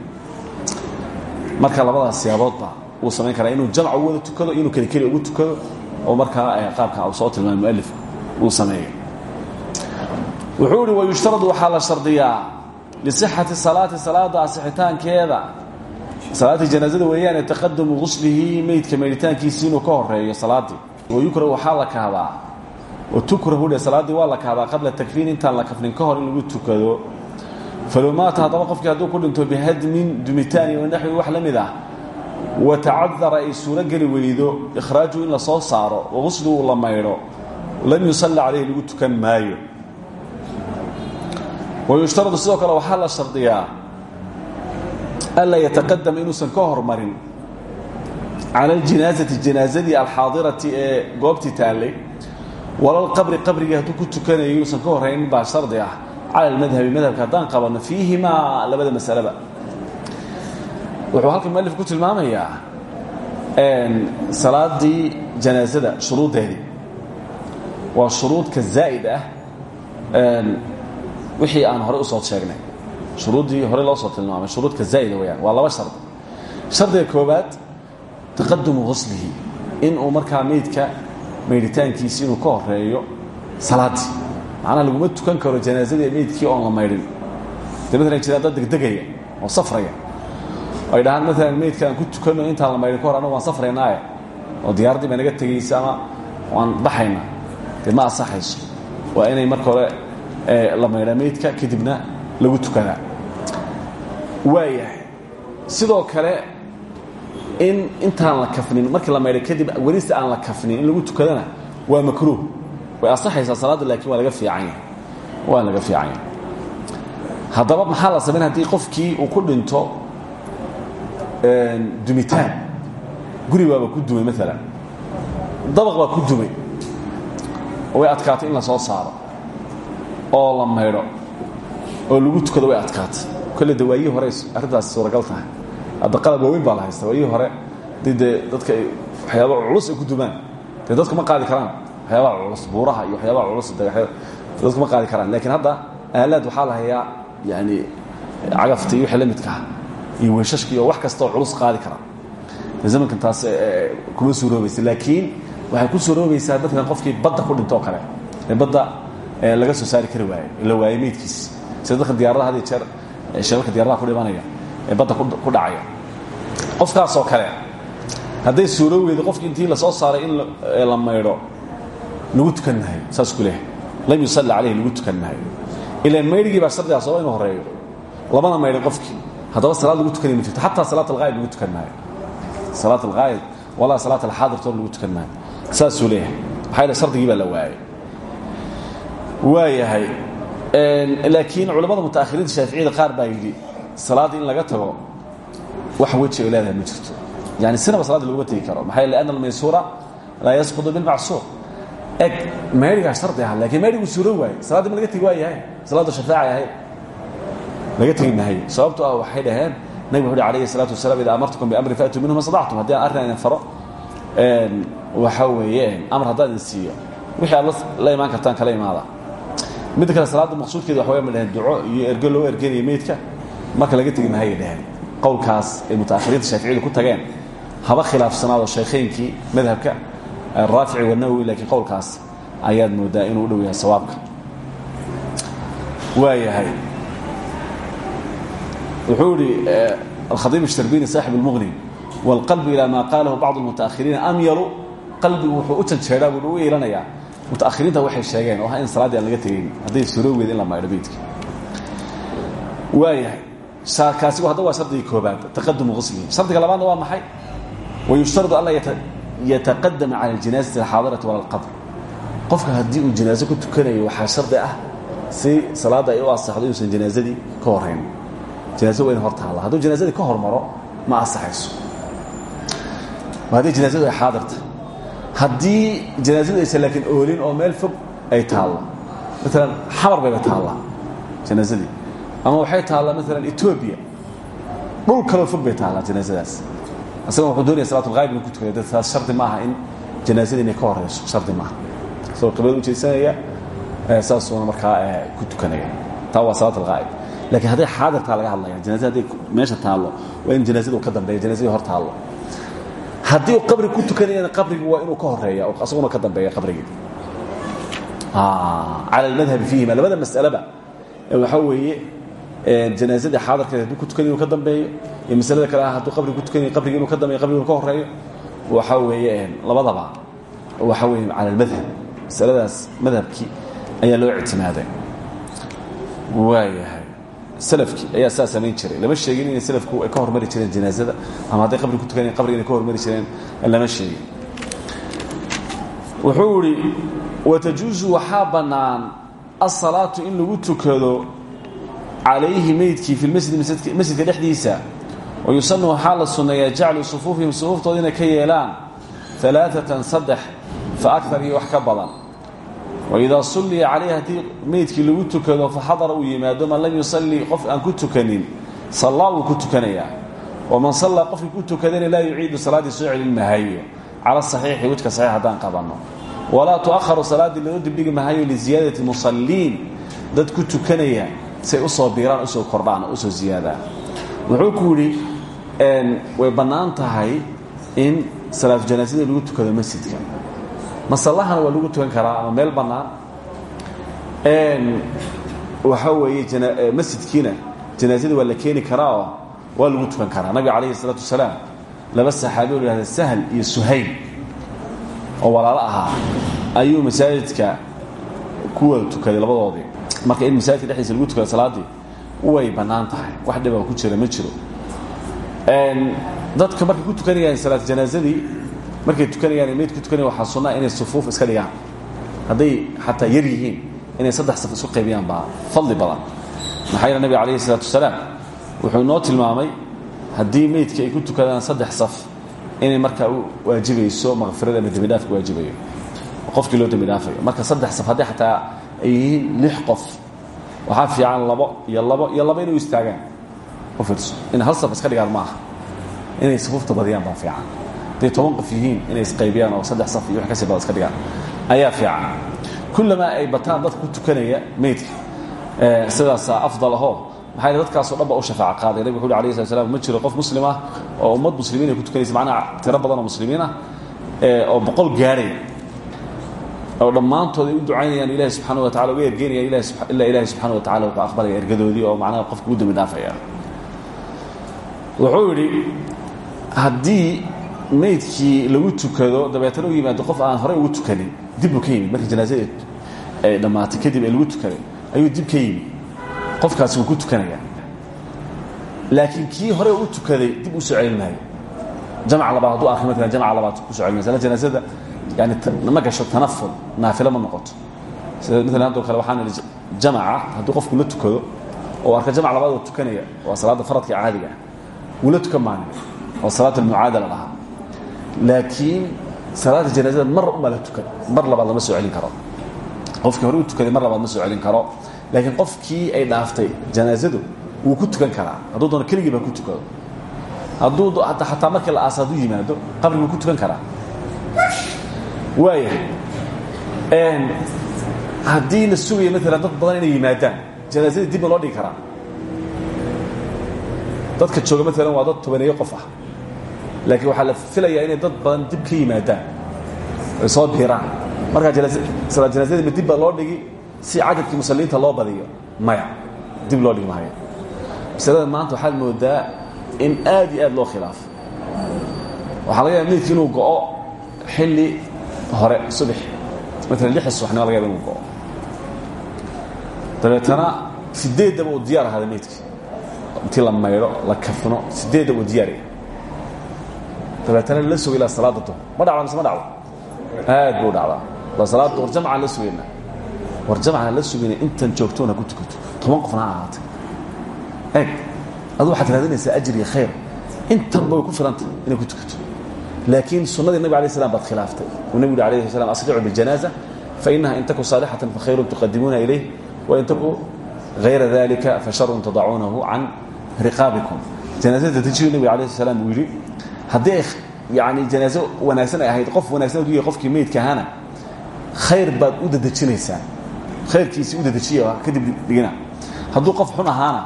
marka labadaas siyaaboodba wuu samayn karaa inuu jamc u wada tukado inuu keli keli ugu tukado oo markaa qaabka uu soo tilmaamay mualifku uu sameeyo. Wuxuu ihi wayushtaradu waxaa la shardiyaa lisixati salaati salaada asixitaankeeda salaaddii janaazada weeyaane taqadumu guslihi meydka meydhitaankiisi inuu ka horeeyo salaaddii wayukrahu waxaa la kahdaa watukrahu dhe salaaddii waa la kahdaa qabla takfiin intaan la kafnin ka hor in lagu tukado falow maata haddaba qofkii hadduu ku dhinto bihadmin dumitaan iyo naxwi wax la mid ah watacadara ay suuro geli weydo ikhraaju in la soo saaro wagusli uu la maydho lam yusalla calayhi lagu tukan maayo wayushtaradu sidoo kale waxaa la shardiyaa anlaa yataqadama inuusan ka hormarin cala aljinaasati janaazadii alxaadirati ee goobtii taallay walalqabri qabrigii hadduu ku tukanayo inuusan ka horraynin baa shardi ah cala almadhabi madhabka haddaan qabanno fiihimaa labada masaleba wuxuu halkan mualif ku tilmaamayaa salaadii janaasada shuruuddeedii waa shuruudka zaa'id ah wixii aan horey u soo sheegnay. Shuruuddii hore loo soo tilmaamay shuruudka zaa'ida weyaan waa laba shardi shardiga koobaad taqadumu huslihi inuu markaa meydka maydhitaankiisi inuu ka horeeyo salaaddii macnaha laguma tukan karo janaazadii meydkii oon la maydhin. De maalan jira dad degdegaya oo safraya. Ay dhahaan maalan meydka aan ku tukanno intaan la maydhin ka hor annagu waan safraynaaye. Oo diyaaraddii baa naga tegaysa ama waan baxaynaa. Dee ma asaxayso waa inay marka hore la maydhaa meydka kadibna lagu tukadaa waayahay. Sidoo kale in intaan la kafnin markii la maydhay kadib welise aan la kafnin in lagu tukadana waa makruuh way asaxaysaa salaadda laakiin waa laga fiican yahay. Waa laga fiican yahay. Haddaba maxaa la samayn haddii qofkii uu ku dhinto dumitaan? Guri baaba ku dumay maalan dabaq baa ku dumay. Way adkaatay in la soo saaro. Oo la maydho. Oo lagu tukado way adkaatay. Kolle de waayihii hore arrintaas suuragal tahay. Hadda qalab waaweyn baa la haysta waayihii hore dii dee dadka waxyaaba culus ay ku dumaan. Dee dadku ma qaadi karaan waxyaabaha culus buuraha iyo waxyaabaha culus dagaxyada dadku ma qaadi karaan. Laakiin hadda aalaad waxaa la hayaa yani cagafta iyo wixii la midkaha iyo weeshashka iyo wax kastaoo culus qaadi kara zamankan taas kuma suuroobaysa laakiin waxay ku suuroobaysaa dadkan qofkii badda ku dhinto oo kale ee badda laga soo saari kari waaye la waayey meydkiis. Sida dadka diyaaradaha had jeer sheelalka diyaradaha ku dhimanaya ee badda ku dhacaya. Qofkaasoo kale hadday suuroo weydo qofki intii la soo saaray in la maydho lagu tukan maayo saas ku leehay lam yusalli calayhi lagu tukan maayo ilaan maydhigii baa shardigaa sooba inu horeeyo labana maydhin qofkii haddaba salaad lagu tukanaya ma jirto. Xataa salaat alghaayib lagu tukan maayo salaat alghaayib walaa salaat alxaadirtoon lagu tukan maayo saasuu leeyahay maxaa yaele shardigii baa la waayey waayahay laakiin culamada mutaakhiriinta shaaficiyada qaar baa yidhi salaadda in laga tago wax weji ay leedahay ma jirto. Yani sinaba salaadda laguma tegi karo. Maxaa yeele ana almaysuura laa yasqudu bilmacsuur eg maydhigaa shardi ah laakiin maydhigu suuro waaye salaaddi ma laga tegi waayahay? Salaadda shafaacay ahayd laga tegi mahayo sababto ah waxay dhaheen nabig wuxu uhi alayhi الsalaatu wasalaam ida amartukum biamrin faatuu minhu ma stadactum haddii aan arrin idin faro waxa weeye amar haddaan idin siiyo wixii aad la imaan kartaan kala imaada. Midda kale salaadda maqsuudkeeda waxa ma dhaheen duco iyo ergo loo ergeynayo meydka. Marka laga tegi mahayay dhaheen. Qowlkaas ay mutaakhiriinta shaaficiyadu ku tageen. Haba khilaafsanaado shaykhaynkii madhabka raafici wanawowi laakiin qowlkaas ayaad moodaa inuu u dhow yahay sawaabka waa yahay wuxuu ihi alkhadiib الsharbini saaxib اlmuغni wاlqalbu ilaa maa qaalahu bacض اlmutaahiriina amyalu qalbigu wuxuu u janjeeraa buu u yeelanayaa mutaahiriinta waxay sheegeen oo ha in salaaddii aan laga tegayn hadday suroogeed in la maydho beydka waa yahay kaasigu hadda waa shardigii koobaad taqadumu quslihi shardiga labaadna waa maxay wayushtaradu anlaa yataqadama cala اljanaazati alxaadirati wala alqabr. Qofka haddii uu janaaso ku tukanayo waxaa shardi ah si salaadda ay u asaxdo inuusan janaazadii ka horayn janaazada waa in hor taalla hadduu janaazadii ka hormaro ma asaxayso haddii janaazadu ay xaadirta. Haddii janaazadu aysan laakiin oolin oo meel fog ay taallo maalan xamar bayba taallaa janaazadii ama waxay taallaa maalan etoobiya. Dhul kaloo fog bay taallaa janaazadaas asagoo wuxuu doonaya salaat ulghaayb inuu ku tukado dad taas shardi maaha in janaazada inay ka horayso shardi maaha. Isagoo qiblada u jeedsanaya saasuuna markaa ku tukanaya. Taa waa salaat alghaa'ib lakiin hadday xaadirtaa laga hadlaya janaazada hadday meesha taallo waa in janaazada uu ka dambeeya janazadii hor taallo. Haddii uu qabri ku tukanayana qabrigi waa inuu ka horreeya oo asaguna ka dambeeya qabrigii. Cala almadhabi fiihima. Labada mas'aleba waxaa weeye janaazadii xaadirkeed hadduu ku tukanay inuu ka dambeeyo iyo masalada kale ah hadduu qabri ku tukanay qabrigi inuu ka dambeeyo qabrigi inuu ka horeeyo waxaa weeye labadaba waxaa weeye cala almadhab masaladaas madhabkii ayaa loo ictimaaday. Waayahay. Salafkii ayaa saa samayn jiray. Lama sheegin inay salafku ay ka hormari jireen janaazada ama hadday qabri ku tukanayen qabriga inay ka hormari jireen lama sheegin. Wuxuu idhi watajuusu waxaa bannaan asalaatu in lagu tukado calayhi meydkii fi lmasjidi masjidka dhexdiisa. Wayusanu waxaa la sunneeyaa jaclu sufuufihim sufuuftooda ka yeelaan alaaatan saddex fa akar iyo wax ka badan. Waidaa sulliya calayh haddii meydkii lagu tukado faxadara uu yimaado man lam yusalli qof aan ku tukanin sallaa wuu ku tukanayaa. Waman sallaa qofkii ku tukadana laa yuciidu salaaddii soo celin mahayo cala saxiixi wejka saxiix haddaan qabanno. Walaa tu'aharu salaaddii loo dibdhigi mahayo liziyaadati musalliin dad ku tukanaya say u soo biiraan u soo kordhaan oo u soo ziyaadaan. Wuxuu ku yidhi way bannaan tahay in salaatu janaasada lagu tukado masjidka. Masallahana waa lagu tukan karaa ama meel bannaan. Waxaa weeye masjidkiina janaazada waa la keeni karaa oo waa lagu tukan karaa. Nabiga calayhi isalaatu wasalaam laba saxaabi oo lahahda iyo suhayl oo walaalo ahaa ayuu masaajidka ku tukaday labadoodii marka in masaajidka dhexdiisa lagu tukado salaaddii way bannaan tahay. Wax dhiba ku jira ma jiro. Dadka markay ku tukanayaan salaat janaazadii markay tukanayaan meyd ku tukanaya waxaa sunnaa inay sufuuf iska dhigaan. Hadday xataa yar yihiin inay saddex saf isku qaybiyaan baa fadli badan. Maxaa yeele nabiga calayhi isalaatu wasalaam wuxuu inoo tilmaamay haddii meydka ay ku tukadaan saddex saf inay markaa u waajibayso makfirada ama dembidhaafka waajibayo qofkii loo dembi dhaafayo. Marka saddex saf hadday xataa ay yihiin lix qof. Waxaa fiican labo iyo labo iyo labo inay u istaagaan in hal saf iska dhigaan maaha. Inay sufuufta badiyaan baa fiican. Hadday toban qof yihiin inay isqaybiyaan oo saddex saf iyo wax ka sii badan iska dhigaan. Ayaa fiican. Kullamaa ay bataan dadka ku tukanaya meydka. Sidaasaa afdal ahoo maxaa yidhi dadkaasoo dhan baa u shafaaca qaaday. Nabig wuxu uhi alayh slat slam ma jiro qof muslim ah oo ummad muslimiin ay ku tukanaysa. Macnaha tiro badan oo muslimiin ah oo boqol gaarhaya oo dhammaantood ay u ducaynayaan ilahi subxana wa tacala uga ergeynayaan ilaa ilahi subxana wa tacala wuxuu aqbalaya ergadoodii oo macnaha qofka u dembi dhaafaya. Wuxuu yidhi haddii meydkii lagu tukado dabeetana u yimaado qof aan horey ugu tukanin dib buu ka yimid markii janaasada ay dhammaatay kadib ee lagu tukaday ayuu dib ka yimid. Qofkaasi wuu ku tukanayaa laakiin kii hore u tukaday dib u soo celin maayo. Jamc labaad hadduu arki markaa jamc labaad ku soo celin masala janaasada yani ma gasho tanaful naafilo ma noqoto sida maalan haddoo kale waxaan idhi jamaca hadduu qofku la tukado oo arka jamc labaad oo tukanaya waa salaadda faradka caadiga wuu la tukan maanin oo salaat almucaadala dhahaa laakiin salaada janaasada mar unbaa la tukan mar labaad lama soo celin karo qofkii hore u tukaday mar labaad ma soo celin karo laakiin qofkii ay dhaaftay janaasadu wuu ku tukan karaa hadduu doono keligii baa ku tukado hadduu xataa markii la aasa hadduu yimaado qabriguu ku tukan karaa waaya haddii la sugayo maalan dad badan inay yimaadaan janaasadii dib ma loo dhigi karaa. Dadka jooga maalan waa dad tobaneeyo qof ah. Laakiin waxaa la filayaa inay dad badan dib ka yimaadaan. Ay soo biiraan. Markaa salaad janaazadii ma dib baa loo dhigi si cadadkii musalliinta loo badiyo? Maya dib loo dhigi maayo. Masalada maanta waxaad moodaa in aad iyo aad loo khilaafo waxaa laga yaaba meydki inuu go'o xilli hore subax. Maalan lixda subaxnimo laga yaba inuu go'o dabeetana sideeddaba uu diyaar ahaada meydkii intii la maydho la kafno sideeddaba uu diyaaraya dabeetana la sugo ilaa salaada duhr ma dhacda mise ma dhacdo? Aad buu dhacdaa. La salaada duhr jamcaan la sugayna. War jamcaan la sugayna intan joogtoona ku tukato toban qofna ha ahaatay. Eeg aduu waxaad raadinaysaa ajir iyo khayr. Intanba way ku filanta inay ku tukato laakiin sunnadii nabig alay slam baad khilaaftay uu nebigu yhi alayh slam asricu bijanaaza fainaha in taku saalixatan fakhayrun tuqadimuuna ilayh wain taku hayra dalika fasharun tadacuunahu can riqaabikum janaazada dejiyu nebiga alayh salaam uu yidhi haddii ay yani janaazo wanaagsan ay ahayd qof wanaagsan aduu yahay qofkii meydka ahaana khayr baad u dadejinaysaa khayrkiisii u dadejiya kadib dhigina hadduu qof xun ahaana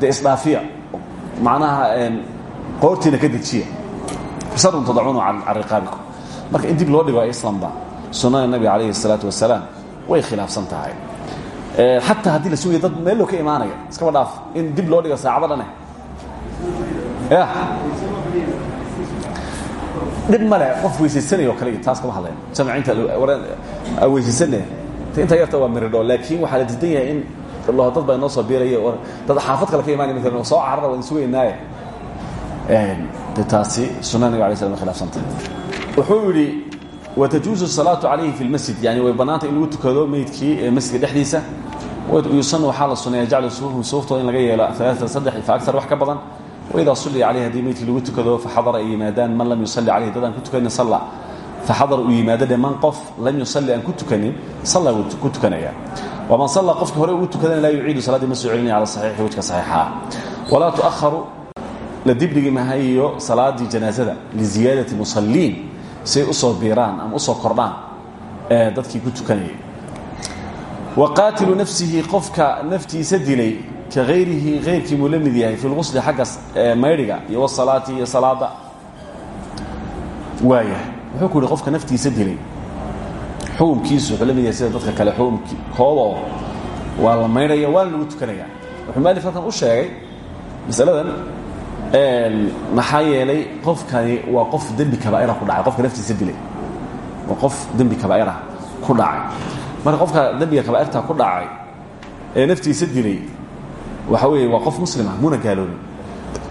dee isdhaafiya macnaha qoortiina ka dejiya fasharun tadacuunahu can riqaabikum marka in dib loo dhigo islamba sunnada nabiga calayhi الsalaatu wasalaam way khilaafsan tahay. Xataa haddii la sugaya dad meellow ka imaanaya iskaba dhaaf in dib loo dhigo saacado dhane. Ya. Dhib male qof weysaysanaya o kale taas kama hadlayn jamcinta weysaysanaya intaa yarta waa miridho laakiin waxaa la diidan yahay in dad baa inoo soo biiraya dad xaafad kale ka imaanaya maalan soo carara waan sugaynaaye de taasi sunada nabig alay slam way khilaafsantahay wuxuu yidhi wtajuuzu الsalaaةu calayhi fi اlmasjid yani way bannaanta in lagu tukado meydkii ee masjidka dhexdiisa yusan waxaa la suneeya jaclu sufuufhum suuftooda in laga yeelo aaaa saddex fa agar wax ka badan waidaa sulliya calayhi hadii meydkii lagu tukado faxadara ay yimaadaan man lam yusalli calayhi dad aan ku tukanin salla faxadara uu yimaado dhe man qof lam yusalli aan ku tukanin salla wuu ku tukanaya waman salla qofka hore ugu tukadana laa yuciidu salaadii ma soo celinaya cala saxiixi wejka saxiixaa walaa tu'aharu la dibdhigi mahayo salaadii janaazada liziyaadati musaliin say u soo biiraan ama u soo kordhaan dadkii ku tukanayay. Wa qaatilu nafsihi qofka naftiisa dilay ka hayrihi hayrkii muu la mid yahay fi lqusli xagga maydhiga iyo wasalaati iyo salaada. Waaya wuxuu ku yihi qofka naftiisa dilay xukumkiisu wuxuu la mid yahay sida dadka kale xukumkooda oo waa la maydhaya waana lagu tukanaya. Wuxuu maalif halkan u sheegay masaladan maxaa yeelay qofkani waa qof dembi kabaaira ku dhacay. Qofka naftiisa dilay. Waa qof dembi kabaaira ku dhacay. Marka qofka dembiga kabaairta ku dhacay ee naftiisa dilay waxa weeye waa qof muslima muna gaaloobin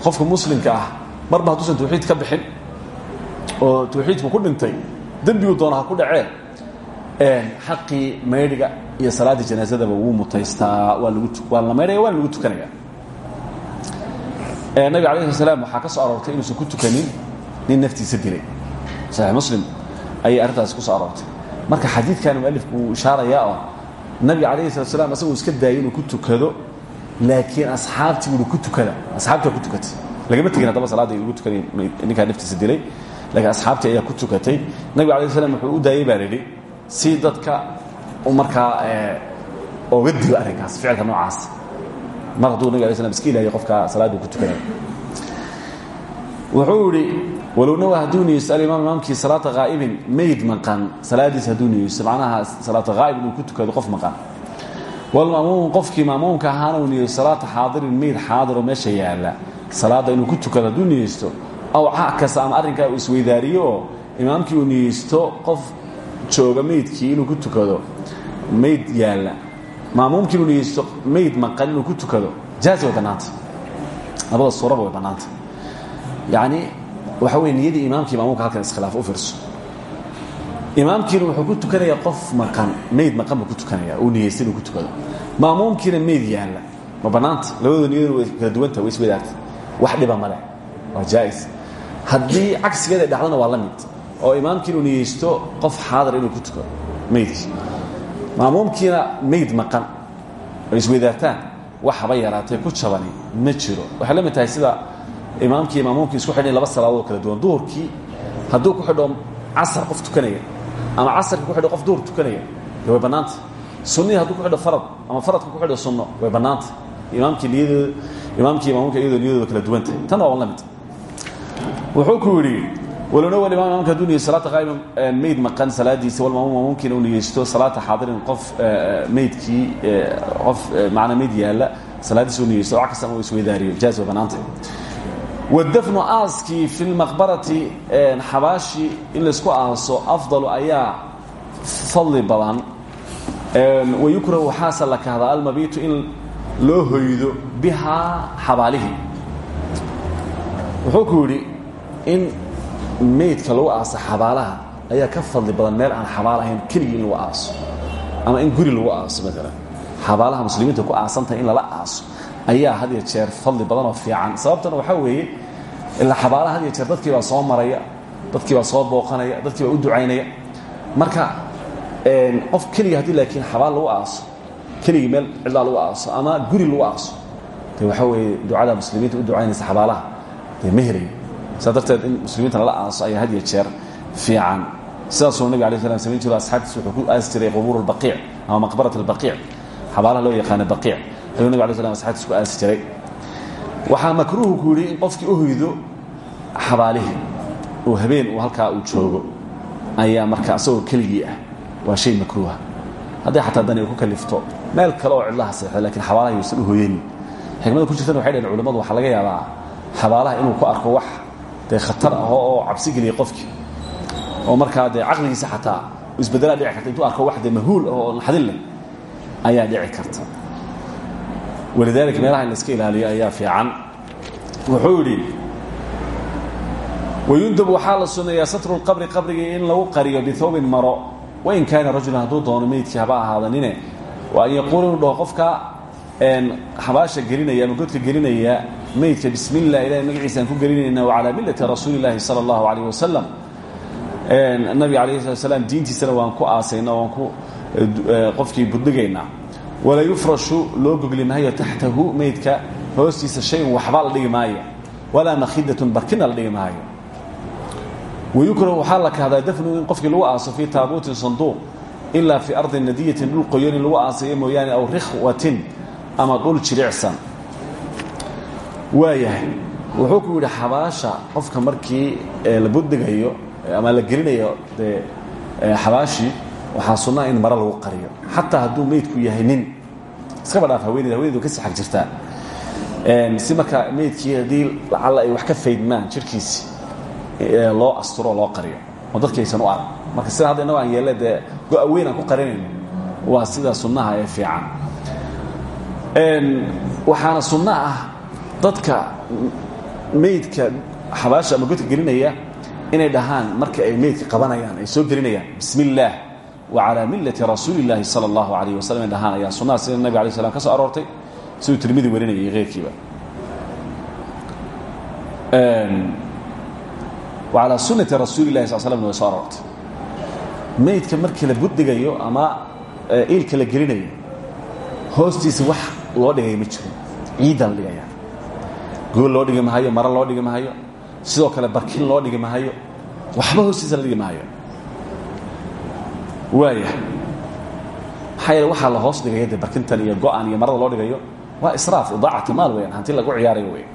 qofka muslimka ah marba hadduusan tawxiid ka bixin oo tawxiidku ku dhintay dembigu doona ha ku dhacee xaqii maydhiga iyo salaaddii janaazadaba wuu mutaystaa waa lagu waa la maydhaya waana lagu tukanaya nabig alayh salaam waxaa ka soo aroortay inuusan ku tukanin nin naftiisa dilay. Saxiix muslim ayay arrintaasi ku soo aroortay. Marka xadiidkan mualifku wuu ishaarayaa oo nabiga calayhi salat slam asagoo iska daayay inuu ku tukado laakiin asxaabtii buui ku tukada. Asxaabtii waa ku tukatay. Lagama tegin haddaba salaadda lagu tukanay ninkaa naftiisa dilay laakiin asxaabtii ayaa ku tukatay. Nabiga alayh slam wuxuu u daayey baa la yidhi si dadka u markaa oga dilo arrinkaas ficilka noocaas mar hadduu nabig alay iska ilaaliyo qofka salaaddu ku tukanaya wuxuu idhi walow nawa hadduu niyeysto alimaam imaamkii salaata haa'ibin mayd maqan salaadiis hadduu niyeysto macnaha salaata haa'ib inuu ku tukado qof maqan. Walma'muum qofkii ma'muumka ahaana uu niyeysto salaata xaadirin mayd xaadiroo meesha yaalla salaadda inuu ku tukado hadduu niyeysto aw cakasa ama arrinkaa uu isweydaariyo oo imaamkii uu niyeysto qof jooga maydkii inuu ku tukado mayd yaalla inuu niyeysto mayd maqan inuu ku tukado. Jaazi way bannaanta labada suuraba way bannaanta yacni waxa weye niyadii imaamkii maamuumka halkan iskhilaaf u fiirso. Imaamkiina wuxuu ku tukanayaa qof maqan mayd maqan buu ku tukanaya uu niyeystay inuu ku tukado. Maamuumkiina mayd yaalla. Ma bannaanta labadooda niyaduna way kala duwanta way iswadaagta wax dhiba male waa jaa'is. Haddii cagsigeeda ay dhacdona waa la mid. Oo imaamkii inuu niyeysto qof xaadar inuu ku tukado. Maydkii maamuumkiina mayd maqan ay isweydaartaan wax haba yaraatee ku jabani ma jiro. Waxay la mid tahay sida imaamkii imaamuumkii isku xidhan laba salaadood kala duwan. Duhurkii hadduu ku xidho casar qof tukanaya ama casarkii ku xidho qof duhur tukanaya dee way bannaanta sunnihii hadduu ku xidho farad ama faradka ku xidho sunno way bannaanta imaamkii niyadooda imaamkii imaamuumka iyadoo niyadooda kala duwan tahay tan waa la mid. Wuxuu ku yidhi imamka haduu niyeysto salaata qaa'ima meyd maqan salaadiisa walmaamuum maamuumkiina uu niyeysto salaata xaadirin qof meydkii qof macnaa meyd yaalla salaadiisa uu niyeysto wax kastana uu isweydaariyo jaaz way bannaantay wadafnu aaskii fi lmaqbarati xabaashii in laysku aaso afdalu ayaa fadli badan. Wayukrahu waxaase la kahdaa almabiitu in loo hoydo bihaa xabaalihii wuxuu ku yidhi in meydka lagu aaso xabaalaha ayaa ka fadli badan meel aan xabaal ahayn keligii in lagu aaso ama in guri lagu aaso maalan xabaalaha muslimiinta ku aasantahay in lala aaso ayaa had iyo jeer fadli badan oo fiican. Sababtana waxaa weeye ilaa xabaalaha had iyo jeer dadkii baa soo maraya dadkii baa soo booqanaya dadkii baa u ducaynaya. Marka qof keliga haddii laakiin xabaal lagu aaso keligii meel cidlaa lagu aaso ama guri lagu aaso de waxaa weeye ducada muslimiinta u ducaynaysa xabaalaha dee ma helayo saa darteed in muslimiinta lala aaso ayaa had iyo jeer fiican. Sidaasuu nabig alay slam samayn jiro asxaabtiis wuxuu ku aasi jiray qubuur albaqiic ama maqbarat albaqiic xabaalaha loo yaqaana baqiic. Ayuu nabig alay slam asxaabtiis ku aasi jiray waxaa makruuhu ku yidhi in qofkii u hoydo xabaalihii oo habeen uu halkaa uu joogo ayaa marka asagoo keligii ah. Waa shay makruuha. Hadday xataa dani ku kalifto meel kale oo cidlaha seexda lakiin xabaalaha yuusan u hoyanin xikmada ku jirtana waxay dhaheen culimmadu waxaa laga yaabaa xabaalaha inuu ku arko wax dee khatar ah oo cabsi geliya qofkii oo markaa dee caqligiisa xataa isbedelaa dhici karta. Intuu arko wax dee mahuul ah oo naxdin leh ayaa dhici karta. Walidaalika meelaha in la iska ilaaliyo ayaa fiican. Wuxuu yidhi wayundab waxaa la sunneeyaa satru lqabri qabrigii in lagu qariyo bihawbin maro. Wain kaana rajulan hadduu doono meydkii haba ahaadanine waa an yaquula inuu dhaho qofka xabaasha gelinaya ama godka gelinaya meydka bismi llah ilahay magaciisaan ku gelinayna wacalaa millati rasuuli illaahi sala allahu calayh wasalam nabiga alayh slat slam diintiisana waan ku aasayna waan ku qofkii budhigaynaa. Walaa yufrashu loo gogli maayo taxtahu meydka hoostiisa shayan waxba la dhigi maayo. Walaa makhidatun barkina la dhigi maayo. Wayukrahu waxaa la kahdaa dafnu in qofkii lagu aaso fii taabuutin sanduuq ilaa fii ardi nadiyatin dhul qoyan in lagu aasayo mooyaane aw rikhwatin ama dhul jiricsan waayahay. Wuxuu ku yidhi xabaasha qofka markii la budhigayo ama la gelinayo dee xabaashii waxaa sunnaa in mare lagu qariyo. Xataa hadduu meydku yahay nin. Iskaba dhaaf haweeneyda haweneydu ka sixag jirtaa. Si markaa meydkii haddii lacalla ay wax ka faydmaan jirhkiisi loo asturo loo qariyo. Oo dadki aysan u arag. Marka sida hadda innago aan yeelle dee go-a weyn aan ku qarinayno waa sida sunnaha ee fiican. Waxaana sunno ah dadka meydka xabaasha ama godka gelinaya inay dhahaan marka ay meydka qabanayaan ay soo gelinayaan. Bismi illaah wacalaa millati rasuuli illaahi sala allahu calayh wasalam inay dhahaan. Ayaa sunnaha sida nabig alay slam ka soo aroortay. Siduu tirmidi warinayay iyo keyrkiiba wacalaa sunnati rasuuli llahi sal slamna way soo aroortay. Meydka markii la buddigayo ama iilka la gelinayo hoostiisa wax loo dhigaya ma jiro. Ciidda la dhigaya gool loo dhigi mahayo maro loo dhigi mahayo sidoo kale barkin loo dhigi mahayo waxba hoostiisa la dhigi mahayo waaya maxaa yeele waxaa la hoos dhigaya dee barkintan iyo go-an iyo marada loo dhigayo waa israaf idaacati maal weyaan hanti lagu ciyaarayo wey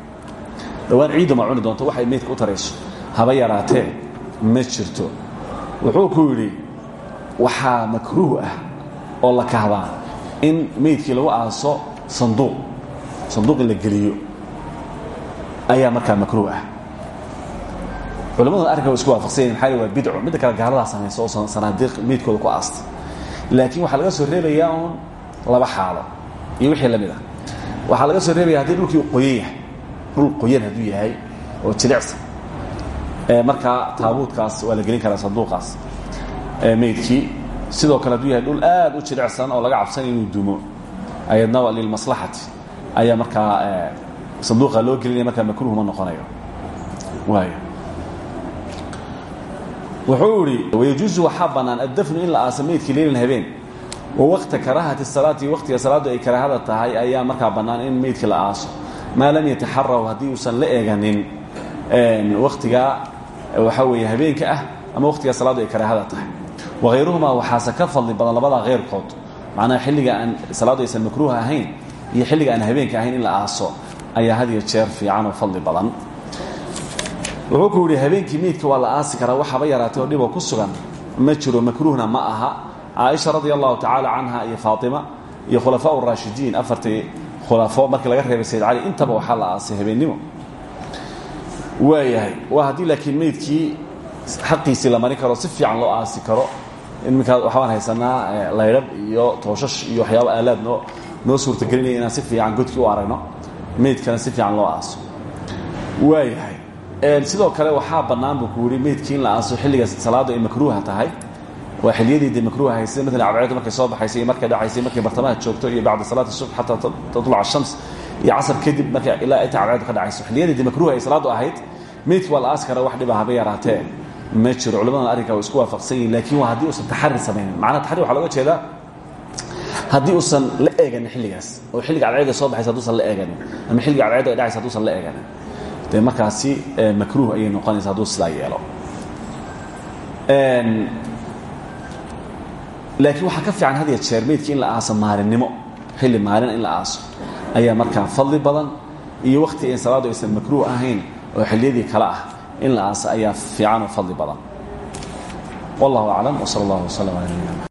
dhowaan ciidda ma cuni doonto waxay meydka u tarayso haba yaraatee ma jirto. Wuxuu ku yidhi waxaa makruuh ah oo la kahdaa in meydkii lagu aaso sanduuq sanduuq in la geliyo ayaa markaa makruuh ah. Culammaduna arrinka wa isku waafaqsanya maxaa waa bidco. Midda kale gaaladaa samaysa oo sanaadiiq meydkooda ku aastay laakiin waxaa laga soo reebayaa uun laba xaalo iyo wixii la mid ah. Waxaa laga soo reebaya haddii dhulkii qoyan yahay. Dhul qoyan hadduu yahay oo jilicsan. Markaa taabuutkaas waa la gelin karaa sanduuqaas. Meydkii. Sidoo kale hadduu yahay dhul aad u jilicsan oo laga cabsanaya inuu dumo. Ayadna lilmaslaxati ayaa markaa sanduuqa loo gelinaya markaa makruuh ma noqonayo. Waay wuxuu idhi wayajuusu waxaa bannaan addafnu in la aasa meydkii leylin habeen. Wa waqta karaahati salaati waqtiga salaaddu ay karaahada tahay ayaa markaa bannaan in meydka la aaso. Maa lam yataxaraw haddii uusan la eeganin waqtigaa waxaa weeye habeenka ah ama waqtiga salaaddu ay karaahada tahay. Wakhayruhumaa waxaase ka fadli badan labadaa keyrkood macnaha xilliga aan salaaddu aysan makruuha ahayn iyo xilliga aan habeenka ahayn in la aaso ayaa had iyo jeer fiican oo fadli badan. Wuxuu ku yidhi habeenkii meydka waa la aasi karaa waxaaba yaraatay oo dhiboo ku sugan. Ma jiro makruuhna ma aha. Caaisha radia allahu tacaala canha iyo faatima iyo khulafaa raashidiin afartii khulafo markii laga reebay sayid cali intaba waxaa la aasay habeennimo. Waayahay waa haddii laakiin meydkii xaqiisii la marin karo si fiican loo aasi karo iminkaa waxbaan haysanaa laydhab iyo tooshash iyo waxyaaba aalaad noo noo suurtagelinaya inaan si fiican godkii u aragno meydkana si fiican loo aaso. Waayahay sidoo kale waxaa bannaan buu ku yidhi meydkii in la aaso xilliga salaaddu ay makruuha tahay. Waa xiliyadii dee makruuha ahay sida maalan cadceeddu markay soo baxaysay iyo markay dhacaysay markay bartamaha joogto iyo bacda salaati subx xataa tatluca ashams iyo casar kadib marka ilaa inta cadceeddu ka dhacayso. Xilliyadii dee makruuha ay salaaddu ahayd meydki waa la aasi karaa wax dhiba haba yaraatee. Ma jiro culimadana arrinka waa isku waafaqsan yihiin laakiin waa haddii uusan taxari samaynin macnaha taxari waxa loga jeedaa haddii uusan la eeganin xilligaas oo xilliga cadceedda soo baxaysa haduusan la eeganin ama xilliga cadceedda ay dhacaysa haduusan la eeganin dee markaasi makruuh ayay noqonaysa hadduu sidaa yeelo. Laakiin waxaa ka fiican had ya jeer meydkii in la aaso maalinnimo xilli maalin in la aaso ayaa markaa fadli badan iyo wakti an salaaddu aysan makruuh ahayn oo xilliyadii kale ah in la aaso ayaa fiican oo fadli badan. Wallahu aclam wsal allah wslam ala nabina